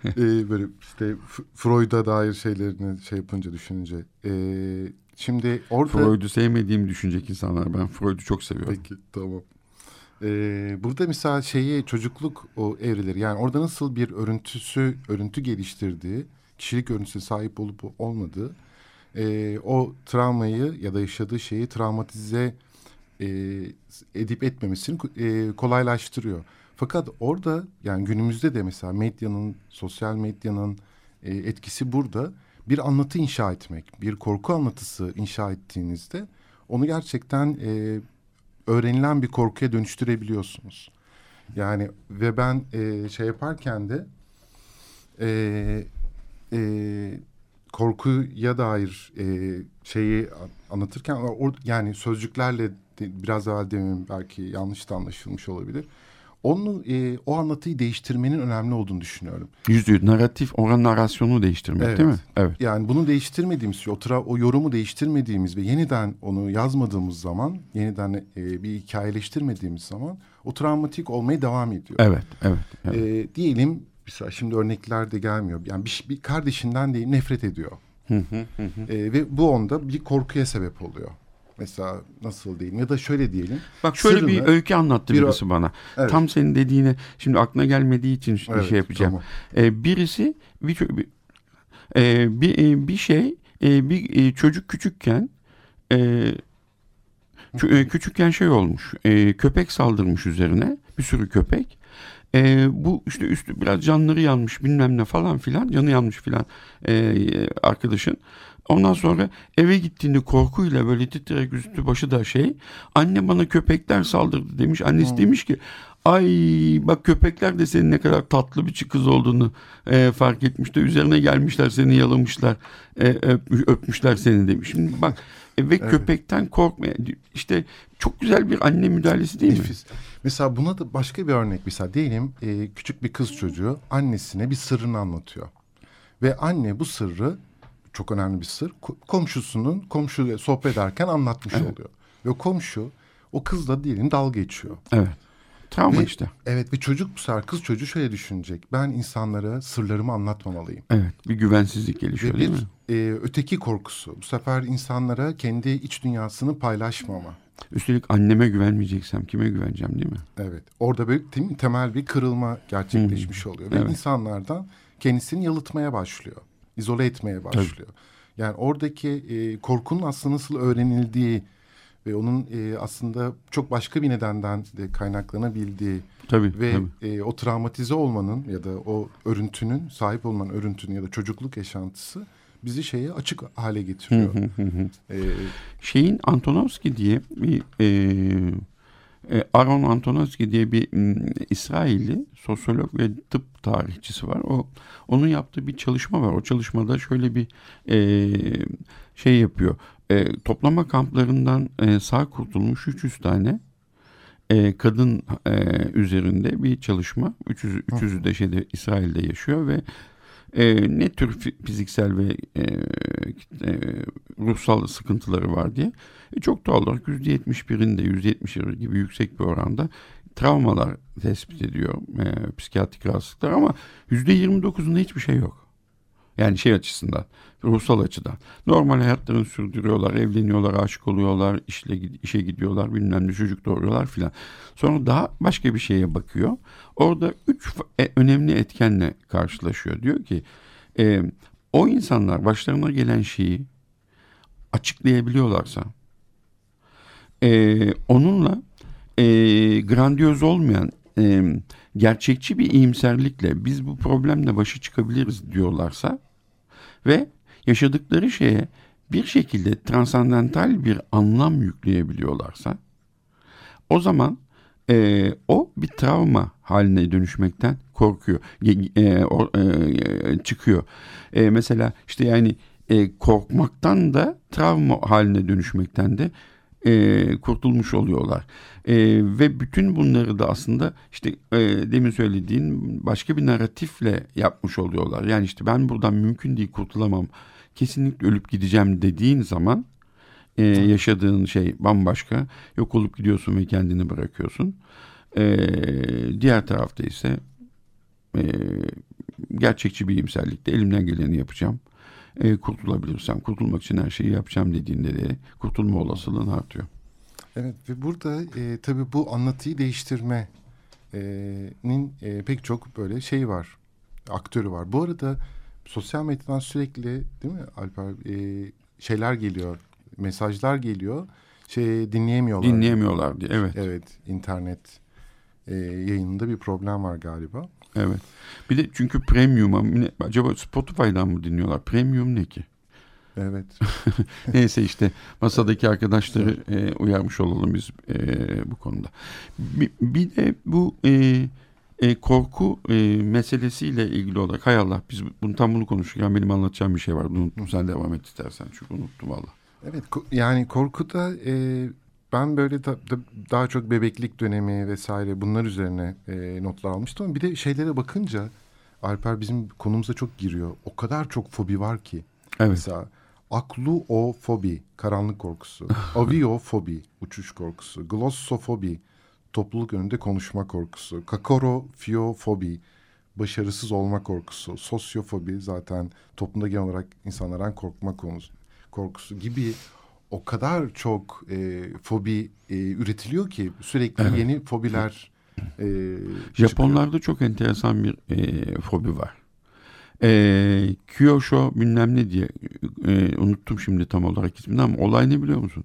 ee, böyle işte Freud'a dair şeylerini şey yapınca düşününce. Ee, şimdi orada... Freud'u sevmediğimi düşünecek insanlar. Ben Freud'u çok seviyorum. Peki tamam. Ee, burada mesela şeyi çocukluk o evreleri yani orada nasıl bir örüntüsü örüntü geliştirdiği kişilik örüntüsüne sahip olup olmadığı e, o travmayı ya da yaşadığı şeyi travmatize e, edip etmemesini e, kolaylaştırıyor. Fakat orada yani günümüzde de mesela medyanın, sosyal medyanın e, etkisi burada bir anlatı inşa etmek, bir korku anlatısı inşa ettiğinizde onu gerçekten e, öğrenilen bir korkuya dönüştürebiliyorsunuz. Yani ve ben e, şey yaparken de e, e, korkuya dair e, şeyi anlatırken or, yani sözcüklerle de, biraz evvel demin belki yanlış da anlaşılmış olabilir. Onu e, o anlatıyı değiştirmenin önemli olduğunu düşünüyorum. Yüzde yüz narratif, oran narrasyonu değiştirmek evet. değil mi? Evet. Yani bunu değiştirmediğimiz, o, tra, o yorumu değiştirmediğimiz ve yeniden onu yazmadığımız zaman, yeniden e, bir hikayeleştirmediğimiz zaman o travmatik olmaya devam ediyor. Evet, evet. evet. E, diyelim mesela şimdi örnekler de gelmiyor. Yani bir, bir kardeşinden değil nefret ediyor. e, ve bu onda bir korkuya sebep oluyor. Mesela nasıl diyeyim ya da şöyle diyelim. Bak şöyle sırrını, bir öykü anlattı bir birisi bana. Evet. Tam senin dediğine şimdi aklına gelmediği için evet, şey yapacağım. Tamam. Ee, birisi bir, bir, e, bir, e, bir şey e, bir çocuk küçükken küçükken şey olmuş köpek saldırmış üzerine bir sürü köpek e, bu işte üstü biraz canları yanmış bilmem ne falan filan canı yanmış filan e, arkadaşın. Ondan sonra eve gittiğinde korkuyla böyle titrek üstü başı da şey anne bana köpekler saldırdı demiş. Annesi hmm. demiş ki ay bak köpekler de senin ne kadar tatlı bir kız olduğunu e, fark etmiş de üzerine gelmişler seni yalamışlar e, öp, öpmüşler seni demiş. Şimdi bak e, ve evet. köpekten korkmaya işte çok güzel bir anne müdahalesi değil Nefis. mi? Mesela buna da başka bir örnek mesela diyelim e, küçük bir kız çocuğu annesine bir sırrını anlatıyor. Ve anne bu sırrı çok önemli bir sır komşusunun komşuyla sohbet ederken anlatmış evet. oluyor. Ve komşu o kızla diyelim dalga geçiyor. Evet. Travma ve, işte. Evet ve çocuk bu sefer kız çocuğu şöyle düşünecek. Ben insanlara sırlarımı anlatmamalıyım. Evet bir güvensizlik gelişiyor ve değil bir, mi? E, öteki korkusu. Bu sefer insanlara kendi iç dünyasını paylaşmama. Üstelik anneme güvenmeyeceksem kime güveneceğim değil mi? Evet. Orada bir temel bir kırılma gerçekleşmiş hmm. oluyor. Ve evet. insanlardan kendisini yalıtmaya başlıyor. İzole etmeye başlıyor. Tabii. Yani oradaki e, korkunun aslında nasıl öğrenildiği ve onun e, aslında çok başka bir nedenden de kaynaklanabildiği tabii, ve tabii. E, o travmatize olmanın ya da o örüntünün sahip olmanın örüntünün ya da çocukluk yaşantısı bizi şeye açık hale getiriyor. ee, Şeyin Antonovski diye bir e, e, Aaron Antonovski diye bir İsrailli sosyolog ve tıp tarihçisi var. O onun yaptığı bir çalışma var. O çalışmada şöyle bir e, şey yapıyor. E, toplama kamplarından e, sağ kurtulmuş 300 tane e, kadın e, üzerinde bir çalışma. 300 300'ü de şeyde İsrail'de yaşıyor ve e, ne tür fiziksel ve e, e, ruhsal sıkıntıları var diye. E, çok doğal olarak %71'inde %70 gibi yüksek bir oranda travmalar tespit ediyor. E, psikiyatrik rahatsızlıklar ama yüzde yirmi dokuzunda hiçbir şey yok. Yani şey açısından, ruhsal açıdan. Normal hayatlarını sürdürüyorlar, evleniyorlar, aşık oluyorlar, işle, işe gidiyorlar, bilmem ne çocuk doğuruyorlar filan. Sonra daha başka bir şeye bakıyor. Orada üç e, önemli etkenle karşılaşıyor. Diyor ki e, o insanlar başlarına gelen şeyi açıklayabiliyorlarsa e, onunla e, grandiyoz olmayan e, gerçekçi bir iyimserlikle biz bu problemle başa çıkabiliriz diyorlarsa ve yaşadıkları şeye bir şekilde transandental bir anlam yükleyebiliyorlarsa o zaman e, o bir travma haline dönüşmekten korkuyor, e, o, e, çıkıyor. E, mesela işte yani e, korkmaktan da travma haline dönüşmekten de e, kurtulmuş oluyorlar. E, ve bütün bunları da aslında işte e, demin söylediğin başka bir narratifle yapmış oluyorlar. Yani işte ben buradan mümkün değil kurtulamam, kesinlikle ölüp gideceğim dediğin zaman e, yaşadığın şey bambaşka. Yok olup gidiyorsun ve kendini bırakıyorsun. E, diğer tarafta ise e, gerçekçi bir iyimserlikte elimden geleni yapacağım e, kurtulabilirsem, kurtulmak için her şeyi yapacağım dediğinde de kurtulma olasılığın artıyor. Evet ve burada e, tabii bu anlatıyı değiştirmenin e, pek çok böyle şey var, aktörü var. Bu arada sosyal medyadan sürekli değil mi Alper e, şeyler geliyor, mesajlar geliyor. Şey dinleyemiyorlar. Dinleyemiyorlar diye evet. Evet internet e, yayınında bir problem var galiba. Evet. Bir de çünkü premium'a acaba Spotify'dan mı dinliyorlar? Premium ne ki? Evet. Neyse işte masadaki arkadaşları e, uyarmış olalım biz e, bu konuda. Bir, bir de bu e, e, korku e, meselesiyle ilgili olarak hay Allah biz bunu tam bunu konuşurken benim anlatacağım bir şey var. Unuttum sen devam et istersen çünkü unuttum valla. Evet yani korkuda e, ben böyle da, da, daha çok bebeklik dönemi vesaire bunlar üzerine e, notlar almıştım. Ama bir de şeylere bakınca Alper bizim konumuza çok giriyor. O kadar çok fobi var ki. Evet. Mesela akluofobi, karanlık korkusu. Aviofobi, uçuş korkusu. Glossofobi, topluluk önünde konuşma korkusu. Kakorofiofobi, başarısız olma korkusu. Sosyofobi zaten toplumda genel olarak insanlardan korkma konusu, korkusu gibi o kadar çok e, fobi e, üretiliyor ki sürekli evet. yeni fobiler e, Japonlarda çıkıyor. çok enteresan bir e, fobi var. E, Kyosho bilmem ne diye e, unuttum şimdi tam olarak ismini ama olay ne biliyor musun?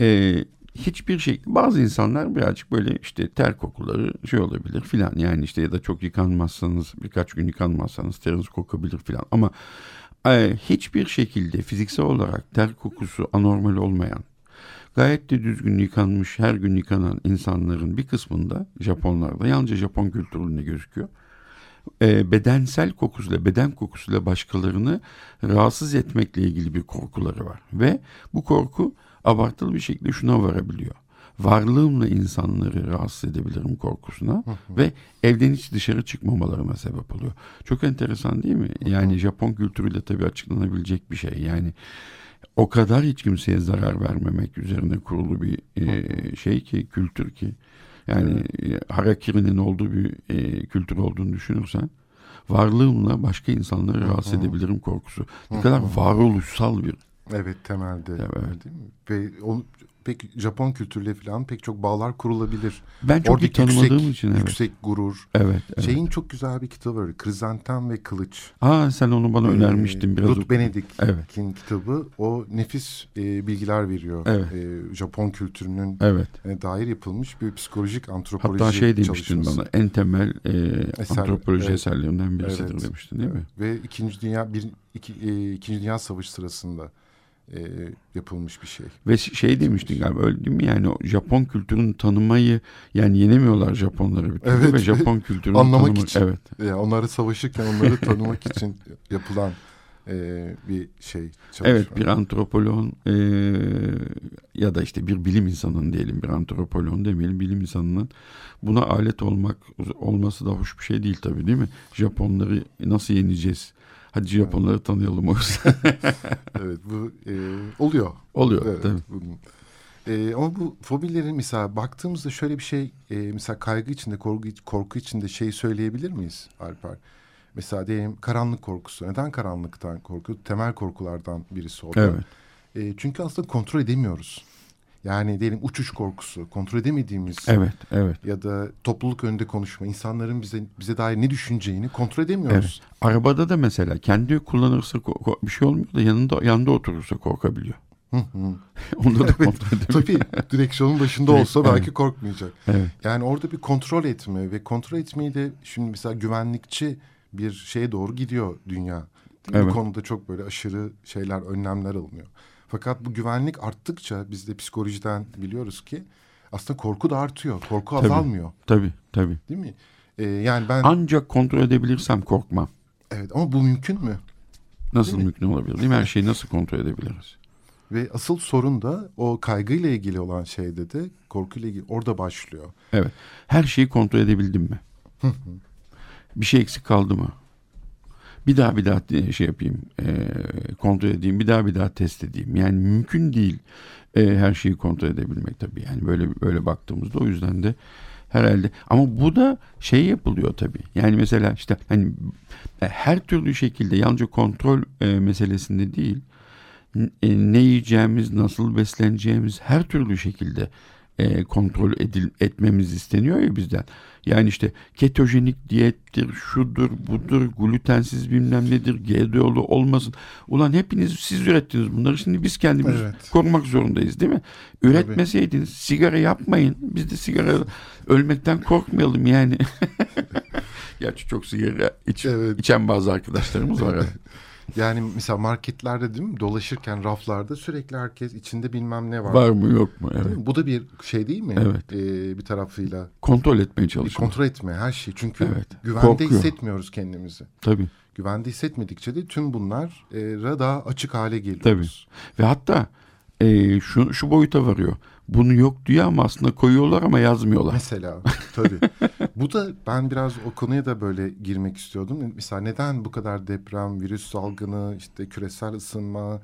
E, hiçbir şey bazı insanlar birazcık böyle işte ter kokuları şey olabilir filan yani işte ya da çok yıkanmazsanız birkaç gün yıkanmazsanız teriniz kokabilir filan ama hiçbir şekilde fiziksel olarak ter kokusu anormal olmayan, gayet de düzgün yıkanmış, her gün yıkanan insanların bir kısmında Japonlarda, yalnızca Japon kültüründe gözüküyor. E, bedensel kokusuyla, beden kokusuyla başkalarını rahatsız etmekle ilgili bir korkuları var. Ve bu korku abartılı bir şekilde şuna varabiliyor varlığımla insanları rahatsız edebilirim korkusuna ve evden hiç dışarı çıkmamalarına sebep oluyor. Çok enteresan değil mi? Yani Japon kültürüyle tabii açıklanabilecek bir şey. Yani o kadar hiç kimseye zarar vermemek üzerine kurulu bir e, şey ki kültür ki yani. E, harakirinin olduğu bir e, kültür olduğunu düşünürsen varlığımla başka insanları rahatsız edebilirim korkusu. Ne kadar varoluşsal bir Evet temelde. Evet. Değil mi? Ve pek Japon kültürüyle falan pek çok bağlar kurulabilir. Ben çok Oradaki iyi tanımadığım yüksek, için evet. Yüksek gurur. Evet, evet. Şeyin çok güzel bir kitabı var. Krizantem ve Kılıç. Aa sen onu bana ee, önermiştin biraz. Ruth Benedict'in evet. kitabı. O nefis e, bilgiler veriyor. Evet. E, Japon kültürünün evet. e, dair yapılmış bir psikolojik antropoloji Hatta şey demiştin bana en temel e, Eser, antropoloji evet. eserlerinden birisidir evet. demiştin değil mi? Ve İkinci Dünya bir iki, e, İkinci Dünya Savaşı sırasında e, yapılmış bir şey. Ve şey demiştin galiba değil mi? Yani Japon kültürünü tanımayı yani yenemiyorlar Japonları bir evet, ve Japon kültürünü anlamak tanımak, için. Evet. Yani onları savaşırken onları tanımak için yapılan e, bir şey. Çalışma. Evet bir antropoloğun e, ya da işte bir bilim insanının diyelim bir antropoloğun demeyelim bilim insanının buna alet olmak olması da hoş bir şey değil tabii değil mi? Japonları nasıl yeneceğiz? Hadi Japonları tanıyalım o evet bu e, oluyor. Oluyor evet, tabii. E, ama bu fobilerin mesela baktığımızda şöyle bir şey e, mesela kaygı içinde korku, korku içinde şey söyleyebilir miyiz Alper? Mesela diyelim karanlık korkusu. Neden karanlıktan korku? Temel korkulardan birisi o da. Evet. E, çünkü aslında kontrol edemiyoruz. Yani diyelim uçuş korkusu, kontrol edemediğimiz Evet, evet. ya da topluluk önünde konuşma, insanların bize bize dair ne düşüneceğini kontrol edemiyoruz. Evet. Arabada da mesela kendi kullanırsa bir şey olmuyor da yanında yanında oturursa korkabiliyor. Onda da kontrol edemiyor. Tabii direksiyonun başında Direkt- olsa belki evet. korkmayacak. Evet. Yani orada bir kontrol etme ve kontrol etmeyi de şimdi mesela güvenlikçi bir şeye doğru gidiyor dünya. Evet. Bu konuda çok böyle aşırı şeyler, önlemler alınıyor. Fakat bu güvenlik arttıkça biz de psikolojiden biliyoruz ki aslında korku da artıyor. Korku Tabii. azalmıyor Tabii, tabii. değil mi? Ee, yani ben Ancak kontrol edebilirsem korkmam. evet ama bu mümkün mü? Nasıl Değil mi? mümkün olabilir değil mi? Her şeyi nasıl kontrol edebiliriz? Ve asıl sorun da o kaygıyla ilgili olan şeyde de korkuyla ilgili orada başlıyor. Evet. Her şeyi kontrol edebildim mi? bir şey eksik kaldı mı? Bir daha bir daha şey yapayım, e, kontrol edeyim, bir daha bir daha test edeyim. Yani mümkün değil e, her şeyi kontrol edebilmek tabii. Yani böyle böyle baktığımızda o yüzden de herhalde. Ama bu da şey yapılıyor tabii. Yani mesela işte hani e, her türlü şekilde yalnızca kontrol e, meselesinde değil, e, ne yiyeceğimiz, nasıl besleneceğimiz her türlü şekilde e, kontrol edil, etmemiz isteniyor ya bizden. Yani işte ketojenik diyettir, şudur, budur, glutensiz bilmem nedir, GDO'lu olmasın. Ulan hepiniz siz ürettiniz bunları. Şimdi biz kendimiz Evet. korumak zorundayız değil mi? Üretmeseydiniz sigara yapmayın. Biz de sigara ölmekten korkmayalım yani. Gerçi çok sigara iç, Evet. içen bazı arkadaşlarımız var. Yani mesela marketlerde değil mi dolaşırken raflarda sürekli herkes içinde bilmem ne var. Var mı yok mu? Evet. Bu da bir şey değil mi? Evet. Ee, bir tarafıyla. Kontrol etmeye çalışmak. kontrol etme her şey. Çünkü Evet. güvende Korkuyor. hissetmiyoruz kendimizi. Tabii. Güvende hissetmedikçe de tüm bunlar e, daha açık hale geliyoruz. Ve hatta e, şu, şu boyuta varıyor. Bunu yok diyor ama aslında koyuyorlar ama yazmıyorlar. Mesela tabii. bu da ben biraz o konuya da böyle girmek istiyordum. Mesela neden bu kadar deprem, virüs salgını, işte küresel ısınma,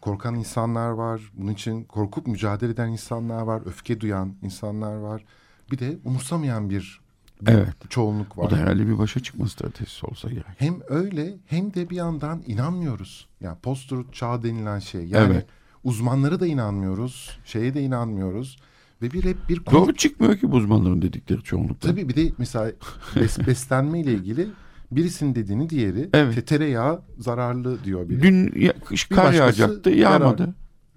korkan insanlar var. Bunun için korkup mücadele eden insanlar var. Öfke duyan insanlar var. Bir de umursamayan bir, Evet. çoğunluk var. O da herhalde bir başa çıkma stratejisi olsa gerek. Hem öyle hem de bir yandan inanmıyoruz. Yani post-truth çağ denilen şey. Yani Evet. uzmanlara da inanmıyoruz. Şeye de inanmıyoruz. Ve bir hep bir konu- Doğru çıkmıyor ki bu uzmanların dedikleri çoğunlukla. Tabii bir de mesela bes, beslenme ile ilgili birisinin dediğini diğeri Evet. işte tereyağı zararlı diyor biri. Dün ya, kış kar yağacaktı yağmadı.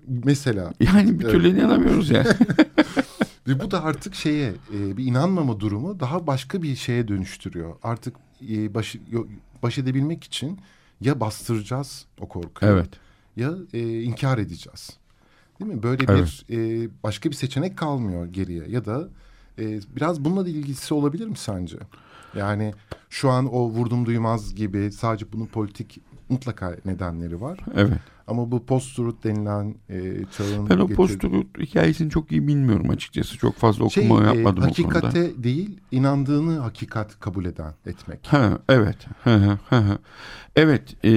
Mesela Yani bir türlü inanamıyoruz yani. ve bu da artık şeye e, bir inanmama durumu daha başka bir şeye dönüştürüyor. Artık e, baş, baş edebilmek için ya bastıracağız o korkuyu evet. ya e, inkar edeceğiz. Değil mi? Böyle Evet. bir e, başka bir seçenek kalmıyor geriye ya da e, biraz bununla da ilgisi olabilir mi sence? Yani şu an o vurdum duymaz gibi sadece bunun politik mutlaka nedenleri var. Evet. Ama bu post-truth denilen e, çağın... Ben o getirdiği- posturu hikayesini çok iyi bilmiyorum açıkçası. Çok fazla şey, okuma e, yapmadım o konuda. hakikate değil inandığını hakikat kabul eden etmek. Ha, evet. Hı, hı hı. evet. e,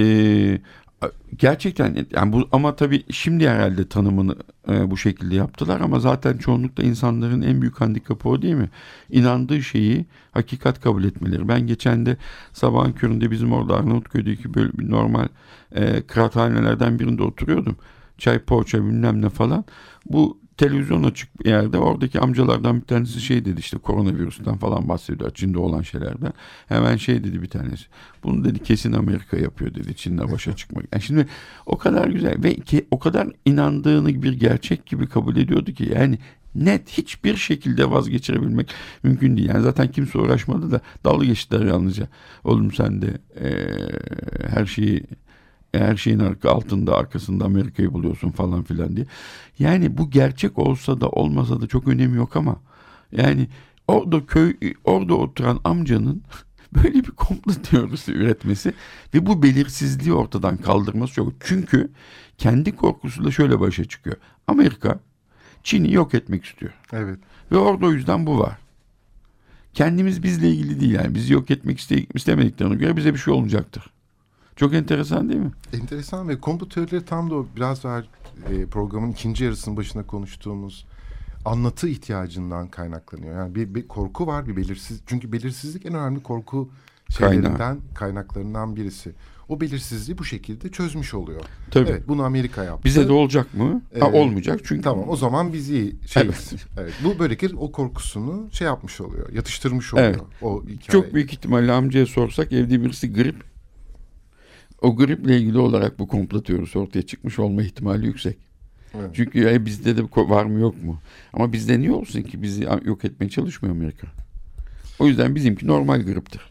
gerçekten yani bu ama tabii şimdi herhalde tanımını e, bu şekilde yaptılar ama zaten çoğunlukla insanların en büyük handikapı o değil mi? İnandığı şeyi hakikat kabul etmeleri. Ben geçen de sabahın köründe bizim orada Arnavutköy'deki böyle bir normal e, kıraathanelerden birinde oturuyordum. Çay poğaça bilmem ne falan. Bu televizyon açık bir yerde oradaki amcalardan bir tanesi şey dedi işte koronavirüsten falan bahsediyor Çin'de olan şeylerden. Hemen şey dedi bir tanesi. Bunu dedi kesin Amerika yapıyor dedi Çin'le başa çıkmak. Yani şimdi o kadar güzel ve ki, o kadar inandığını bir gerçek gibi kabul ediyordu ki yani net hiçbir şekilde vazgeçirebilmek mümkün değil. Yani zaten kimse uğraşmadı da dalga geçtiler yalnızca. Oğlum sen de eee, her şeyi her şeyin arka, altında arkasında Amerika'yı buluyorsun falan filan diye. Yani bu gerçek olsa da olmasa da çok önemi yok ama yani orada köy orada oturan amcanın böyle bir komplo teorisi üretmesi ve bu belirsizliği ortadan kaldırması çok. Çünkü kendi korkusuyla şöyle başa çıkıyor. Amerika Çin'i yok etmek istiyor. Evet. Ve orada o yüzden bu var. Kendimiz bizle ilgili değil yani. Bizi yok etmek iste- istemediklerine göre bize bir şey olmayacaktır. Çok enteresan değil mi? Enteresan ve komplo teorileri tam da o biraz daha e, programın ikinci yarısının başında konuştuğumuz anlatı ihtiyacından kaynaklanıyor. Yani bir, bir korku var, bir belirsiz. Çünkü belirsizlik en önemli korku şeylerinden, Kaynağı. kaynaklarından birisi. O belirsizliği bu şekilde çözmüş oluyor. Tabii. Evet, bunu Amerika yaptı. Bize de olacak mı? Ee, ha, olmayacak çünkü. Tamam, o zaman bizi şey, evet. evet. Bu böylelikle o korkusunu şey yapmış oluyor, yatıştırmış oluyor. Evet. O hikayeyi. Çok büyük ihtimalle amcaya sorsak evde birisi grip. O griple ilgili olarak bu komplo teorisi ortaya çıkmış olma ihtimali yüksek. Evet. Çünkü ya bizde de var mı yok mu? Ama bizde niye olsun ki bizi yok etmeye çalışmıyor Amerika? O yüzden bizimki normal griptir.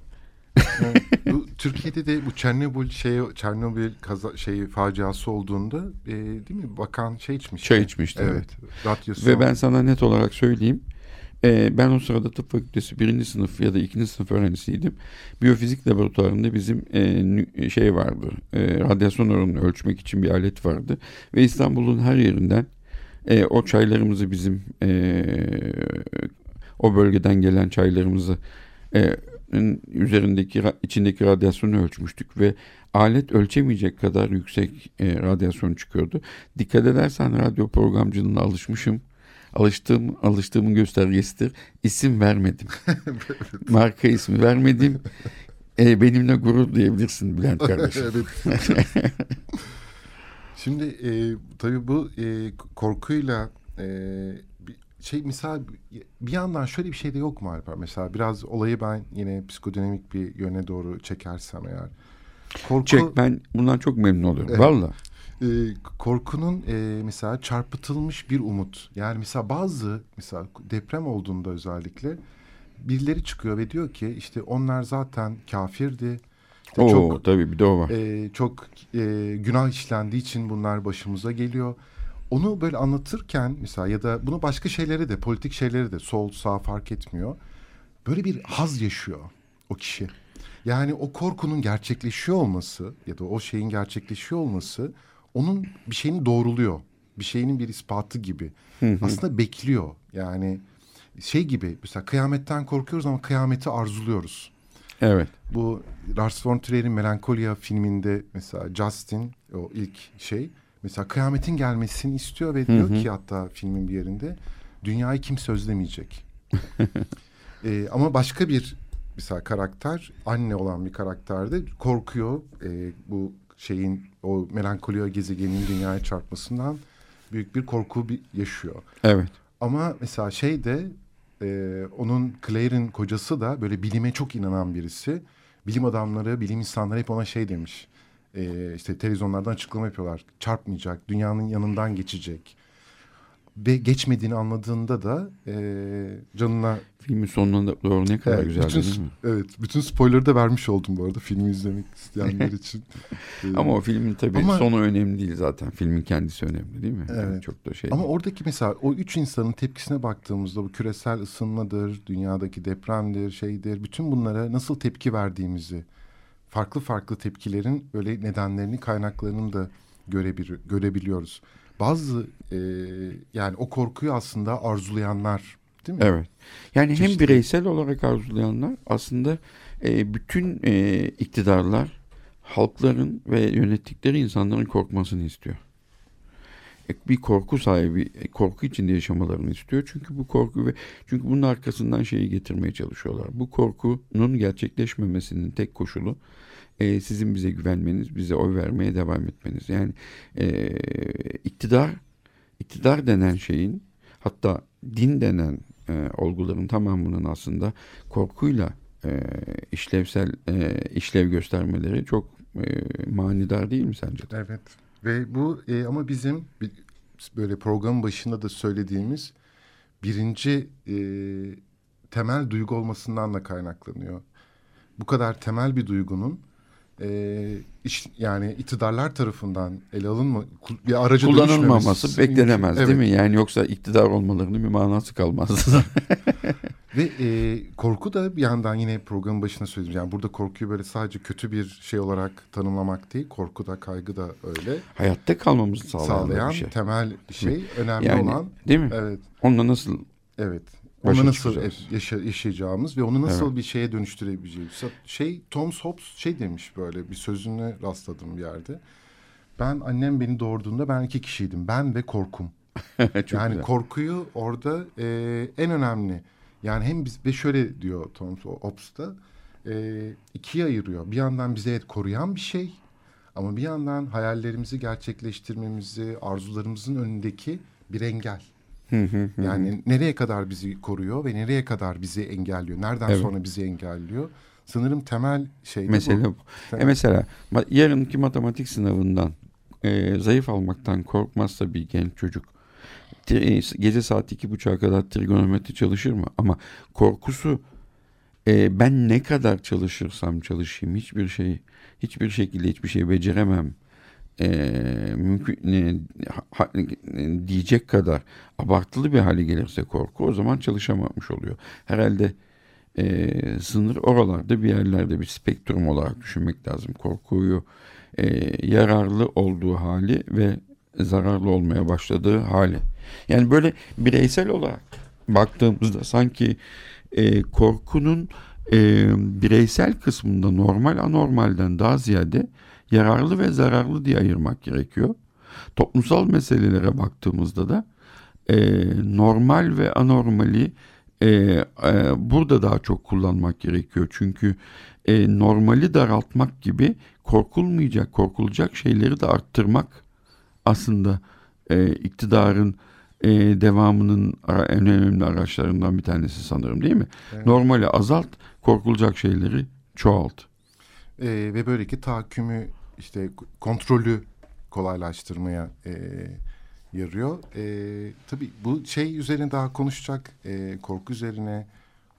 bu Türkiye'de de bu Çernobil şey Çernobil kaza şey faciası olduğunda e, değil mi bakan şey içmiş. Çay içmişti. Evet. evet. Ve ben sana net olarak söyleyeyim. E, ben o sırada tıp fakültesi birinci sınıf ya da ikinci sınıf öğrencisiydim. Biyofizik laboratuvarında bizim e, şey vardı. E, radyasyon oranını ölçmek için bir alet vardı. Ve İstanbul'un her yerinden e, o çaylarımızı bizim e, o bölgeden gelen çaylarımızı e, üzerindeki içindeki radyasyonu ölçmüştük ve alet ölçemeyecek kadar yüksek e, radyasyon çıkıyordu. Dikkat edersen radyo programcılığına alışmışım. Alıştığım, alıştığımın göstergesidir. İsim vermedim. Marka ismi vermedim. E, benimle gurur duyabilirsin Bülent kardeşim. Şimdi e, tabii bu e, korkuyla e, şey misal bir yandan şöyle bir şey de yok mu Alper? Mesela biraz olayı ben yine psikodinamik bir yöne doğru çekersem eğer. Korku, Çek ben bundan çok memnun oluyorum. Evet. Valla. E, korkunun e, mesela çarpıtılmış bir umut. Yani mesela bazı mesela deprem olduğunda özellikle birileri çıkıyor ve diyor ki işte onlar zaten kafirdi. İşte Oo, çok, tabii bir de o var. E, çok e, günah işlendiği için bunlar başımıza geliyor onu böyle anlatırken mesela ya da bunu başka şeylere de politik şeylere de sol sağ fark etmiyor. Böyle bir haz yaşıyor o kişi. Yani o korkunun gerçekleşiyor olması ya da o şeyin gerçekleşiyor olması onun bir şeyini doğruluyor. Bir şeyinin bir ispatı gibi. Aslında bekliyor. Yani şey gibi mesela kıyametten korkuyoruz ama kıyameti arzuluyoruz. Evet. Bu Lars von Trier'in Melancholia filminde mesela Justin o ilk şey Mesela kıyametin gelmesini istiyor ve diyor ki hatta filmin bir yerinde dünyayı kimse özlemeyecek. ee, ama başka bir mesela karakter anne olan bir karakterde korkuyor e, bu şeyin o melankoliya gezegenin dünyaya çarpmasından büyük bir korku bir yaşıyor. Evet. Ama mesela şey de e, onun Claire'in kocası da böyle bilime çok inanan birisi. Bilim adamları, bilim insanları hep ona şey demiş e, işte televizyonlardan açıklama yapıyorlar. Çarpmayacak, dünyanın yanından geçecek. Ve geçmediğini anladığında da e, canına... Filmin sonunda doğru ne kadar evet, güzel bütün, değil mi? Evet, bütün spoiler'ı da vermiş oldum bu arada filmi izlemek isteyenler için. ee, Ama o filmin tabii ama, sonu önemli değil zaten. Filmin kendisi önemli değil mi? Evet. Yani çok da şey. Ama değil. oradaki mesela o üç insanın tepkisine baktığımızda bu küresel ısınmadır, dünyadaki depremdir, şeydir. Bütün bunlara nasıl tepki verdiğimizi farklı farklı tepkilerin böyle nedenlerini, kaynaklarını da görebil görebiliyoruz. Bazı e, yani o korkuyu aslında arzulayanlar değil mi? Evet. Yani Çeşitli. hem bireysel olarak arzulayanlar aslında e, bütün e, iktidarlar halkların ve yönettikleri insanların korkmasını istiyor. E, bir korku sahibi, e, korku içinde yaşamalarını istiyor. Çünkü bu korku ve çünkü bunun arkasından şeyi getirmeye çalışıyorlar. Bu korkunun gerçekleşmemesinin tek koşulu e, sizin bize güvenmeniz, bize oy vermeye devam etmeniz. Yani e, iktidar, iktidar denen şeyin hatta din denen e, olguların tamamının aslında korkuyla e, işlevsel e, işlev göstermeleri çok e, manidar değil mi sence? Evet. Ve bu e, ama bizim böyle programın başında da söylediğimiz birinci e, temel duygu olmasından da kaynaklanıyor. Bu kadar temel bir duygunun e, iş, yani iktidarlar tarafından ele alınma bir aracı kullanılmaması beklenemez evet. değil mi? Yani yoksa iktidar olmalarının bir manası kalmaz. Ve e, korku da bir yandan yine programın başına söyledim. Yani burada korkuyu böyle sadece kötü bir şey olarak tanımlamak değil. Korku da kaygı da öyle. Hayatta kalmamızı sağlayan, sağlayan bir şey. temel şey. Önemli yani, olan. Değil mi? Evet. Onunla nasıl Evet. Onu nasıl yaşa, yaşayacağımız ve onu nasıl evet. bir şeye dönüştürebileceğimiz. Şey Tom Hobbes şey demiş böyle bir sözüne rastladım bir yerde. Ben annem beni doğurduğunda ben iki kişiydim. Ben ve korkum yani güzel. korkuyu orada e, en önemli. Yani hem biz ve şöyle diyor Tom Hobbes'ta e, ikiye ayırıyor. Bir yandan bize koruyan bir şey ama bir yandan hayallerimizi gerçekleştirmemizi, arzularımızın önündeki bir engel. Yani nereye kadar bizi koruyor ve nereye kadar bizi engelliyor? Nereden evet. sonra bizi engelliyor? Sanırım temel şey mesela bu. bu. E mesela yarınki matematik sınavından e, zayıf almaktan korkmazsa bir genç çocuk e, gece saat iki buçuğa kadar trigonometri çalışır mı? Ama korkusu e, ben ne kadar çalışırsam çalışayım hiçbir şey hiçbir şekilde hiçbir şey beceremem e, mümkün e, ha, e, diyecek kadar abartılı bir hale gelirse korku o zaman çalışamamış oluyor. Herhalde e, sınır oralarda bir yerlerde bir spektrum olarak düşünmek lazım. Korkuyu e, yararlı olduğu hali ve zararlı olmaya başladığı hali. Yani böyle bireysel olarak baktığımızda sanki e, korkunun e, bireysel kısmında normal anormalden daha ziyade yararlı ve zararlı diye ayırmak gerekiyor. Toplumsal meselelere baktığımızda da e, normal ve anormali e, e, burada daha çok kullanmak gerekiyor. Çünkü e, normali daraltmak gibi korkulmayacak, korkulacak şeyleri de arttırmak aslında e, iktidarın e, devamının en önemli araçlarından bir tanesi sanırım değil mi? Evet. Normali azalt, korkulacak şeyleri çoğalt. E, ve böyleki tahakkümü işte kontrolü kolaylaştırmaya e, yarıyor. E, tabii bu şey üzerine daha konuşacak, e, korku üzerine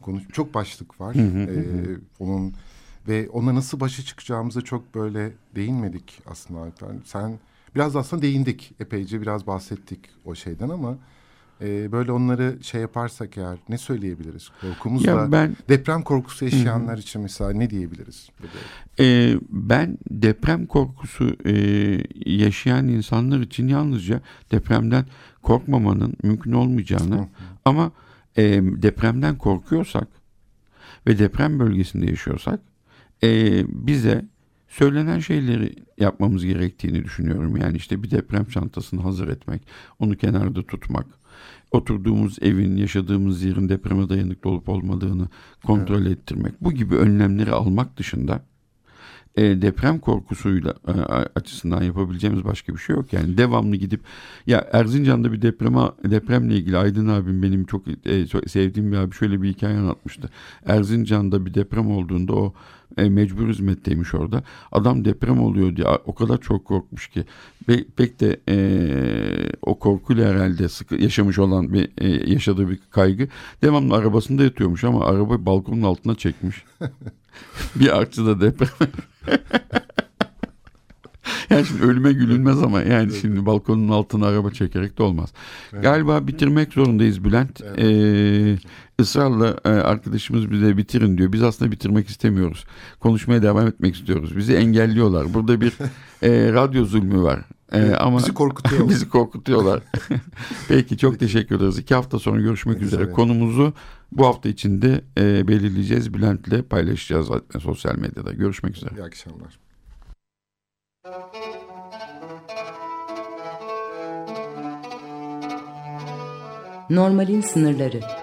konuş çok başlık var. Hı hı, e. Onun ve ona nasıl başa çıkacağımıza çok böyle değinmedik aslında. Sen biraz aslında değindik epeyce biraz bahsettik o şeyden ama e, böyle onları şey yaparsak eğer ne söyleyebiliriz? Korkumuzla ya ben, deprem korkusu yaşayanlar hı. için mesela ne diyebiliriz? E, ben deprem korkusu e, yaşayan insanlar için yalnızca depremden korkmamanın mümkün olmayacağını hı. ama e, depremden korkuyorsak ve deprem bölgesinde yaşıyorsak e, bize söylenen şeyleri yapmamız gerektiğini düşünüyorum. Yani işte bir deprem çantasını hazır etmek, onu kenarda tutmak, oturduğumuz evin, yaşadığımız yerin depreme dayanıklı olup olmadığını kontrol evet. ettirmek. Bu gibi önlemleri almak dışında e, deprem korkusuyla e, açısından yapabileceğimiz başka bir şey yok. Yani devamlı gidip ya Erzincan'da bir depreme depremle ilgili Aydın abim benim çok, e, çok sevdiğim bir abi şöyle bir hikaye anlatmıştı. Erzincan'da bir deprem olduğunda o e, mecbur hizmetteymiş orada. Adam deprem oluyor diye o kadar çok korkmuş ki Pe pek de e, o korkuyla herhalde sıkı yaşamış olan bir e, yaşadığı bir kaygı. Devamlı arabasında yatıyormuş ama araba balkonun altına çekmiş. bir artçı da deprem. yani şimdi ölüme gülünmez ama yani evet. şimdi balkonun altına araba çekerek de olmaz. Evet. Galiba bitirmek zorundayız Bülent. Evet. Ee, ısrarla e, arkadaşımız bize bitirin diyor. Biz aslında bitirmek istemiyoruz. Konuşmaya devam etmek istiyoruz. Bizi engelliyorlar. Burada bir e, radyo zulmü var. Ee, ama bizi korkutuyorlar. bizi korkutuyorlar. Peki çok teşekkür ederiz. İki hafta sonra görüşmek üzere. üzere. Konumuzu bu hafta içinde e, belirleyeceğiz. Bülent'le paylaşacağız sosyal medyada. Görüşmek üzere. İyi akşamlar. Normalin sınırları